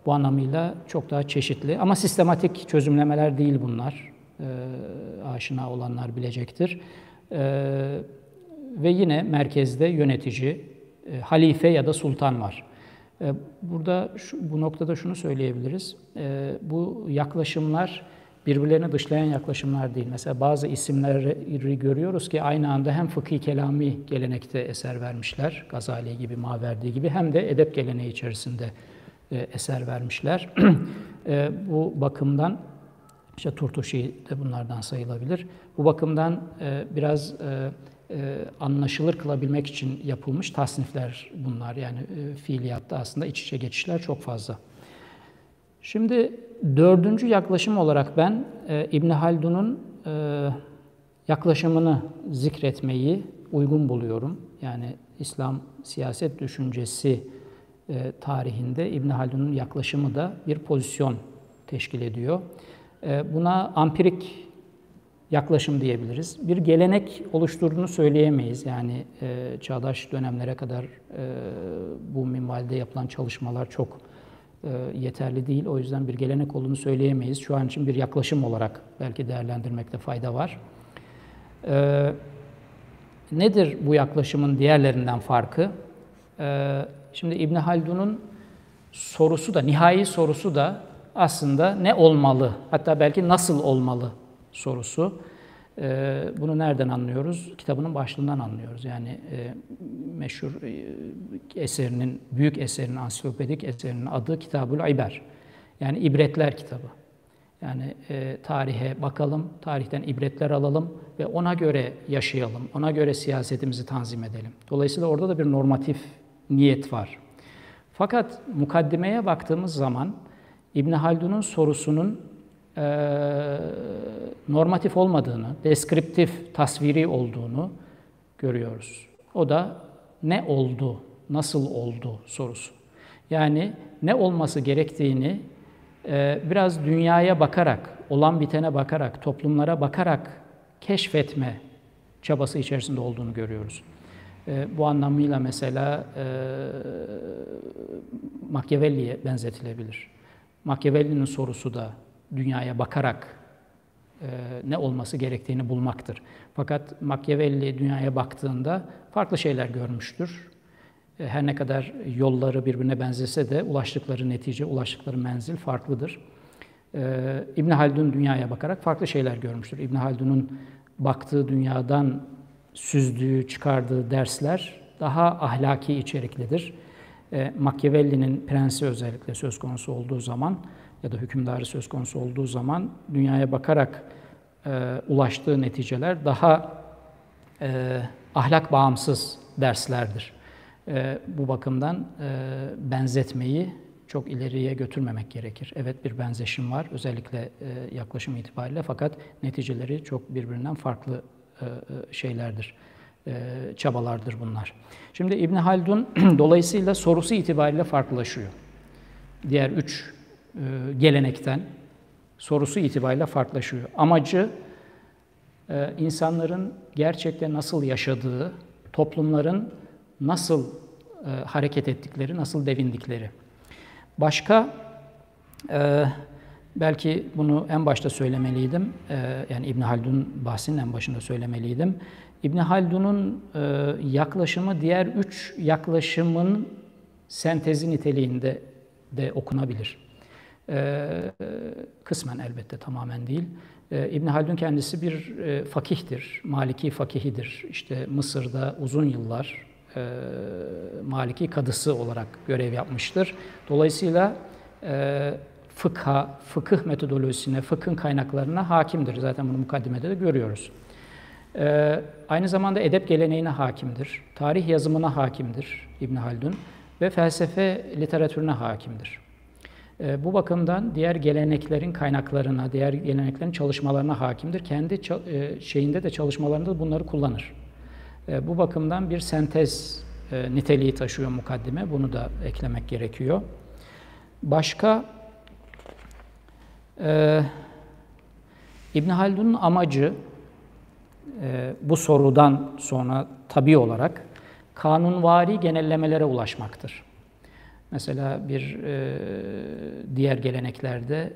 Bu anlamıyla çok daha çeşitli ama sistematik çözümlemeler değil bunlar. E, aşina olanlar bilecektir. Ve yine merkezde yönetici, halife ya da sultan var. Burada şu, bu noktada şunu söyleyebiliriz. Bu yaklaşımlar birbirlerini dışlayan yaklaşımlar değil. Mesela bazı isimleri görüyoruz ki aynı anda hem fıkhi kelami gelenekte eser vermişler, Gazali gibi, Maverdi gibi hem de edep geleneği içerisinde e, eser vermişler. [CLEARS THROAT] E, bu bakımdan işte Turtuşi de bunlardan sayılabilir. Bu bakımdan e, biraz anlaşılır kılabilmek için yapılmış tasnifler bunlar. Yani fiiliyatta aslında iç içe geçişler çok fazla. Şimdi dördüncü yaklaşım olarak ben e, İbn Haldun'un e, yaklaşımını zikretmeyi uygun buluyorum. Yani İslam siyaset düşüncesi e, tarihinde İbn Haldun'un yaklaşımı da bir pozisyon teşkil ediyor. E, buna ampirik yaklaşım diyebiliriz. Bir gelenek oluşturduğunu söyleyemeyiz. Yani e, çağdaş dönemlere kadar e, bu minvalde yapılan çalışmalar çok yeterli değil. O yüzden bir gelenek olduğunu söyleyemeyiz. Şu an için bir yaklaşım olarak belki değerlendirmekte fayda var. E, nedir bu yaklaşımın diğerlerinden farkı? E, şimdi İbn Haldun'un sorusu da, nihai sorusu da aslında ne olmalı, hatta belki nasıl olmalı sorusu. Ee, bunu nereden anlıyoruz? Kitabının başlığından anlıyoruz. Yani e, meşhur e, eserinin, büyük eserinin, ansiklopedik eserinin adı Kitabul İber. Yani ibretler kitabı. Yani e, tarihe bakalım, tarihten ibretler alalım ve ona göre yaşayalım, ona göre siyasetimizi tanzim edelim. Dolayısıyla orada da bir normatif niyet var. Fakat mukaddimeye baktığımız zaman İbn Haldun'un sorusunun e, normatif olmadığını, deskriptif, tasviri olduğunu görüyoruz. O da ne oldu, nasıl oldu sorusu. Yani ne olması gerektiğini e, biraz dünyaya bakarak, olan bitene bakarak, toplumlara bakarak keşfetme çabası içerisinde olduğunu görüyoruz. E, bu anlamıyla mesela e, Machiavelli'ye benzetilebilir. Machiavelli'nin sorusu da dünyaya bakarak e, ne olması gerektiğini bulmaktır. Fakat Machiavelli dünyaya baktığında farklı şeyler görmüştür. E, her ne kadar yolları birbirine benzese de ulaştıkları netice, ulaştıkları menzil farklıdır. E, İbn Haldun dünyaya bakarak farklı şeyler görmüştür. İbn Haldun'un baktığı dünyadan süzdüğü, çıkardığı dersler daha ahlaki içeriklidir. E, Machiavelli'nin prensi özellikle söz konusu olduğu zaman ya da hükümdarı söz konusu olduğu zaman dünyaya bakarak e, ulaştığı neticeler daha e, ahlak bağımsız derslerdir. E, bu bakımdan e, benzetmeyi çok ileriye götürmemek gerekir. Evet bir benzeşim var özellikle e, yaklaşım itibariyle fakat neticeleri çok birbirinden farklı e, e şeylerdir, e, çabalardır bunlar. Şimdi İbn Haldun [CLEARS THROAT] dolayısıyla sorusu itibariyle farklılaşıyor. Diğer üç gelenekten sorusu itibariyle farklılaşıyor. Amacı e, insanların gerçekten nasıl yaşadığı, toplumların nasıl e, hareket ettikleri, nasıl devindikleri. Başka, belki bunu en başta söylemeliydim, yani İbn Haldun bahsinin en başında söylemeliydim. İbn Haldun'un yaklaşımı diğer üç yaklaşımın sentezi niteliğinde de okunabilir. Ee, kısmen elbette tamamen değil. Ee, İbn Haldun kendisi bir e, fakihtir, Maliki fakihidir. İşte Mısır'da uzun yıllar e, Maliki kadısı olarak görev yapmıştır. Dolayısıyla e, fıkha, fıkıh metodolojisine, fıkhın kaynaklarına hakimdir. Zaten bunu mukaddimede de görüyoruz. Ee, aynı zamanda edep geleneğine hakimdir. Tarih yazımına hakimdir İbn Haldun ve felsefe literatürüne hakimdir. Ee, bu bakımdan diğer geleneklerin kaynaklarına, diğer geleneklerin çalışmalarına hakimdir. Kendi e, şeyinde de çalışmalarında bunları kullanır. Ee, bu bakımdan bir sentez e, niteliği taşıyor mukaddime. Bunu da eklemek gerekiyor. Başka e, İbn Haldun'un amacı bu sorudan sonra tabi olarak kanunvari genellemelere ulaşmaktır. Mesela bir e, diğer geleneklerde,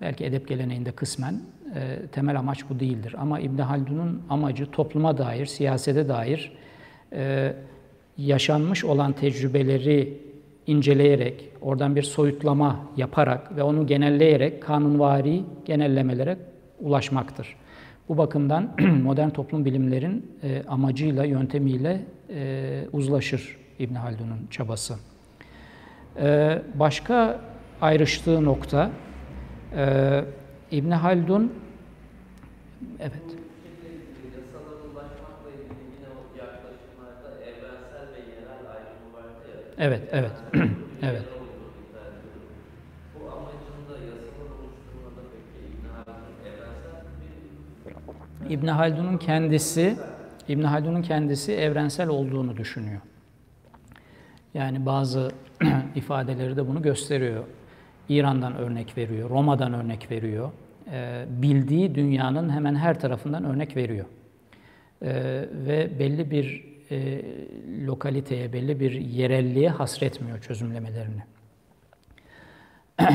belki edep geleneğinde kısmen e, temel amaç bu değildir. Ama İbn Haldun'un amacı topluma dair, siyasete dair e, yaşanmış olan tecrübeleri inceleyerek, oradan bir soyutlama yaparak ve onu genelleyerek kanunvari genellemelere ulaşmaktır. Bu bakımdan [CLEARS THROAT] modern toplum bilimlerin e, amacıyla, yöntemiyle e, uzlaşır İbn Haldun'un çabası. E, başka ayrıştığı nokta e, İbn Haldun evet. Evet evet. [CLEARS THROAT] Evet. İbn Haldun'un kendisi İbn Haldun'un kendisi evrensel olduğunu düşünüyor. Yani bazı [CLEARS THROAT] ifadeleri de bunu gösteriyor. İran'dan örnek veriyor, Roma'dan örnek veriyor. Ee, bildiği dünyanın hemen her tarafından örnek veriyor. Ee, ve belli bir e, lokaliteye, belli bir yerelliğe hasretmiyor çözümlemelerini. [CLEARS THROAT]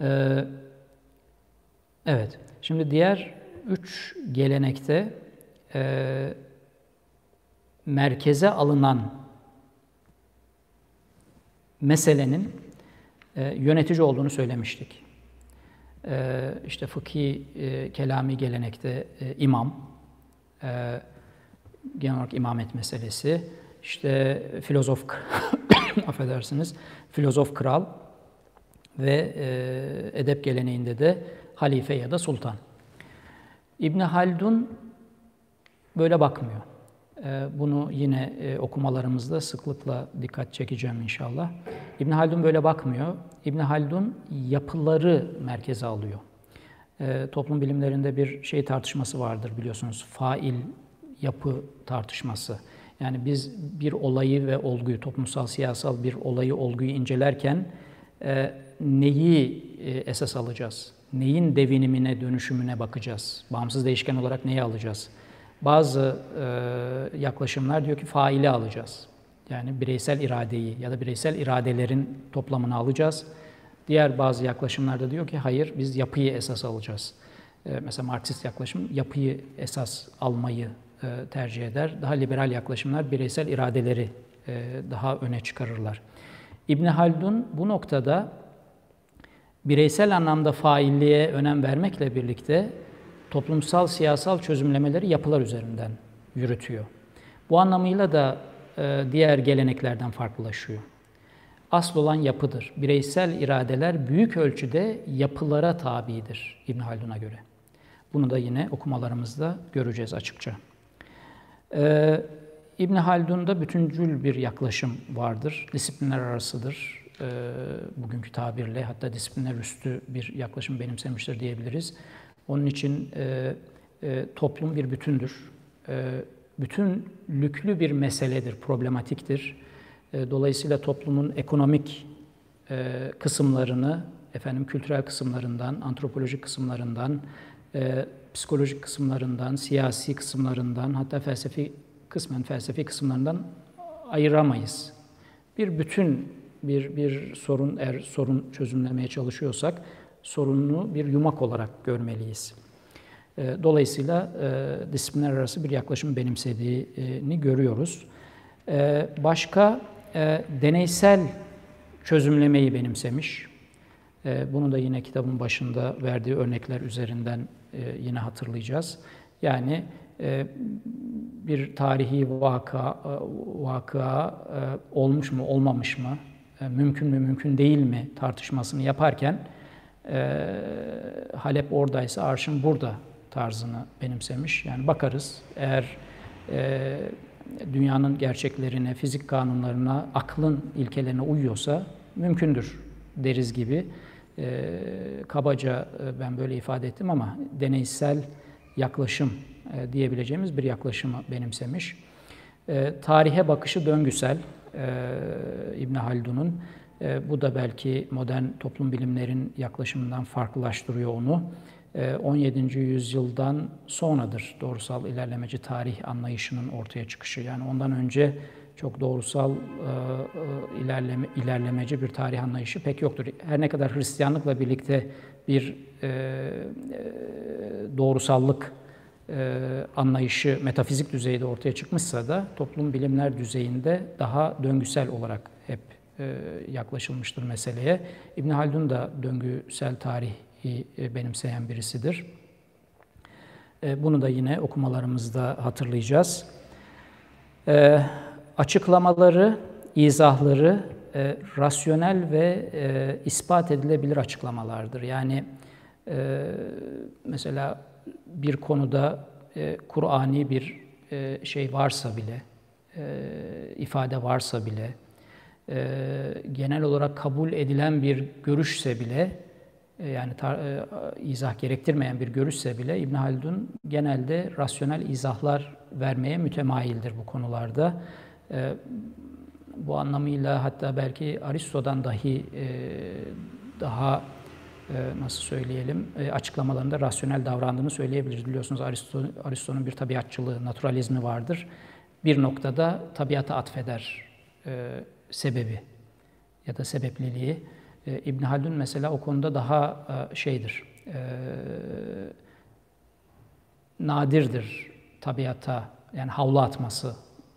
Ee, evet, şimdi diğer üç gelenekte e, merkeze alınan meselenin e, yönetici olduğunu söylemiştik. E, işte fıkhi, e, kelami gelenekte e, imam, e, genel olarak imamet meselesi, işte filozof, [COUGHS] affedersiniz, filozof kral ve e, edep geleneğinde de halife ya da sultan. İbn Haldun böyle bakmıyor. Ee, bunu yine e, okumalarımızda sıklıkla dikkat çekeceğim inşallah. İbn Haldun böyle bakmıyor. İbn Haldun yapıları merkeze alıyor. Ee, toplum bilimlerinde bir şey tartışması vardır biliyorsunuz. Fail yapı tartışması. Yani biz bir olayı ve olguyu, toplumsal, siyasal bir olayı, olguyu incelerken e, neyi e, esas alacağız? Neyin devinimine, dönüşümüne bakacağız? Bağımsız değişken olarak neyi alacağız? Bazı e, yaklaşımlar diyor ki faili alacağız. Yani bireysel iradeyi ya da bireysel iradelerin toplamını alacağız. Diğer bazı yaklaşımlarda diyor ki hayır biz yapıyı esas alacağız. E, mesela Marksist yaklaşım yapıyı esas almayı e, tercih eder. Daha liberal yaklaşımlar bireysel iradeleri e, daha öne çıkarırlar. İbn Haldun bu noktada bireysel anlamda failliğe önem vermekle birlikte toplumsal siyasal çözümlemeleri yapılar üzerinden yürütüyor. Bu anlamıyla da e, diğer geleneklerden farklılaşıyor. Asıl olan yapıdır. Bireysel iradeler büyük ölçüde yapılara tabidir İbn Haldun'a göre. Bunu da yine okumalarımızda göreceğiz açıkça. Ee, İbn Haldun'da bütüncül bir yaklaşım vardır. Disiplinler arasıdır. Ee, bugünkü tabirle hatta disiplinler üstü bir yaklaşım benimsemiştir diyebiliriz. Onun için e, e, toplum bir bütündür. E, bütünlüklü bir meseledir, problematiktir. E, dolayısıyla toplumun ekonomik e, kısımlarını, efendim kültürel kısımlarından, antropolojik kısımlarından, e, psikolojik kısımlarından, siyasi kısımlarından, hatta felsefi kısmen felsefi kısımlarından ayıramayız. Bir bütün bir bir sorun eğer sorun çözümlemeye çalışıyorsak sorununu bir yumak olarak görmeliyiz. E, dolayısıyla e, disiplinler arası bir yaklaşım benimsediğini görüyoruz. E, başka deneysel çözümlemeyi benimsemiş. Bunu da yine kitabın başında verdiği örnekler üzerinden yine hatırlayacağız. Yani bir tarihi vaka, vaka olmuş mu olmamış mı, mümkün mü mümkün değil mi tartışmasını yaparken e, Halep oradaysa arşın burada tarzını benimsemiş. Yani bakarız eğer e, dünyanın gerçeklerine, fizik kanunlarına, aklın ilkelerine uyuyorsa mümkündür deriz gibi. E, kabaca ben böyle ifade ettim ama deneysel yaklaşım e, diyebileceğimiz bir yaklaşımı benimsemiş. E, tarihe bakışı döngüsel e, İbn Haldun'un. E, bu da belki modern toplum bilimlerin yaklaşımından farklılaştırıyor onu. 17. E, yüzyıldan sonradır doğrusal ilerlemeci tarih anlayışının ortaya çıkışı. Yani ondan önce çok doğrusal e, ilerleme, ilerlemeci bir tarih anlayışı pek yoktur. Her ne kadar Hristiyanlıkla birlikte bir doğrusallık anlayışı metafizik düzeyde ortaya çıkmışsa da toplum bilimler düzeyinde daha döngüsel olarak e, yaklaşılmıştır meseleye. İbn Haldun da döngüsel tarihi e, benimseyen birisidir. E, bunu da yine okumalarımızda hatırlayacağız. E, açıklamaları, izahları e, rasyonel ve e, ispat edilebilir açıklamalardır. Yani e, mesela bir konuda e, Kur'ani bir e, şey varsa bile, e, ifade varsa bile, e, genel olarak kabul edilen bir görüşse bile, e, yani tar- e, izah gerektirmeyen bir görüşse bile İbn Haldun genelde rasyonel izahlar vermeye mütemayildir bu konularda. E, bu anlamıyla hatta belki Aristo'dan dahi e, daha e, nasıl söyleyelim e, açıklamalarında rasyonel davrandığını söyleyebiliriz. Biliyorsunuz Aristo, Aristo'nun bir tabiatçılığı, naturalizmi vardır. Bir noktada tabiata atfeder e, sebebi ya da sebepliliği. E, İbn Haldun mesela o konuda daha e, şeydir, e, nadirdir tabiata yani havlu atması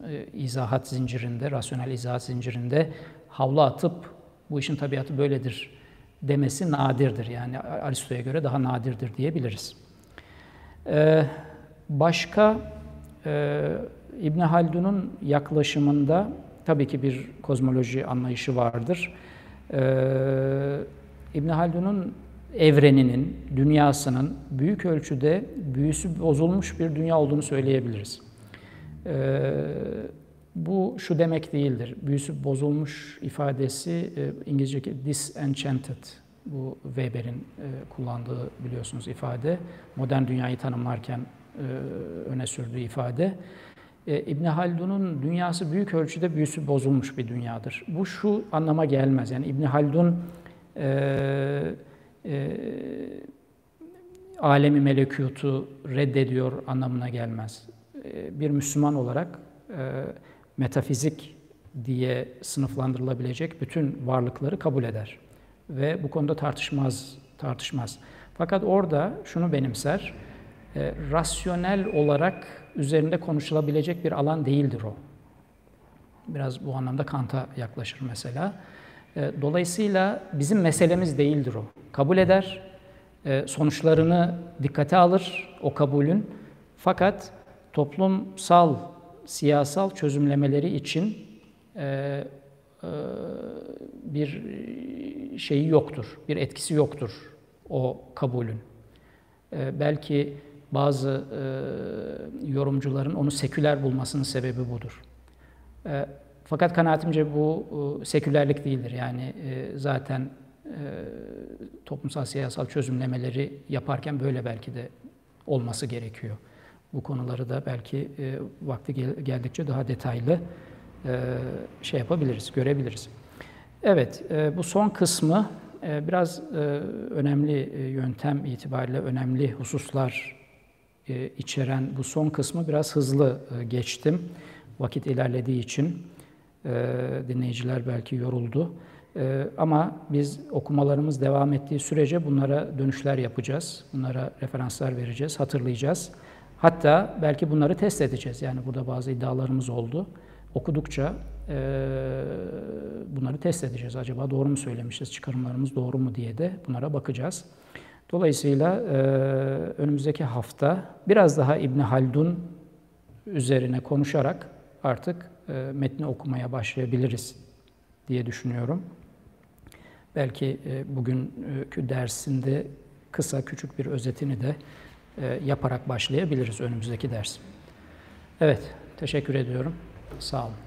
e, izahat zincirinde, rasyonel izahat zincirinde havlu atıp bu işin tabiatı böyledir demesi nadirdir. Yani Aristo'ya göre daha nadirdir diyebiliriz. Ee, başka e, İbn Haldun'un yaklaşımında tabii ki bir kozmoloji anlayışı vardır. Ee, İbn Haldun'un evreninin, dünyasının büyük ölçüde büyüsü bozulmuş bir dünya olduğunu söyleyebiliriz. Ee, bu şu demek değildir. Büyüsü bozulmuş ifadesi e, İngilizce'deki disenchanted. Bu Weber'in e, kullandığı biliyorsunuz ifade. Modern dünyayı tanımlarken e, öne sürdüğü ifade. E, İbn Haldun'un dünyası büyük ölçüde büyüsü bozulmuş bir dünyadır. Bu şu anlama gelmez. Yani İbn Haldun e, e, alemi melekutu reddediyor anlamına gelmez. E, bir Müslüman olarak e, metafizik diye sınıflandırılabilecek bütün varlıkları kabul eder ve bu konuda tartışmaz tartışmaz. Fakat orada şunu benimser, e, rasyonel olarak üzerinde konuşulabilecek bir alan değildir o. Biraz bu anlamda Kant'a yaklaşır mesela. E, dolayısıyla bizim meselemiz değildir o. Kabul eder, e, sonuçlarını dikkate alır o kabulün. Fakat toplumsal, siyasal çözümlemeleri için e, e, bir şeyi yoktur, bir etkisi yoktur o kabulün. Belki bazı e, yorumcuların onu seküler bulmasının sebebi budur. E, fakat kanaatimce bu e, sekülerlik değildir. Yani e, zaten e, toplumsal siyasal çözümlemeleri yaparken böyle belki de olması gerekiyor. Bu konuları da belki e, vakti gel geldikçe daha detaylı e, şey yapabiliriz, görebiliriz. Evet, e, bu son kısmı e, biraz e, önemli e, yöntem itibariyle önemli hususlar e, içeren bu son kısmı biraz hızlı e, geçtim. Vakit ilerlediği için e, dinleyiciler belki yoruldu. E, ama biz okumalarımız devam ettiği sürece bunlara dönüşler yapacağız. Bunlara referanslar vereceğiz, hatırlayacağız. Hatta belki bunları test edeceğiz. Yani burada bazı iddialarımız oldu. Okudukça bunları test edeceğiz. Acaba doğru mu söylemişiz, çıkarımlarımız doğru mu diye de bunlara bakacağız. Dolayısıyla e, önümüzdeki hafta biraz daha İbni Haldun üzerine konuşarak artık e, metni okumaya başlayabiliriz diye düşünüyorum. Belki e, bugünkü dersinde kısa küçük bir özetini de e, yaparak başlayabiliriz önümüzdeki ders. Evet, teşekkür ediyorum. Sağ olun.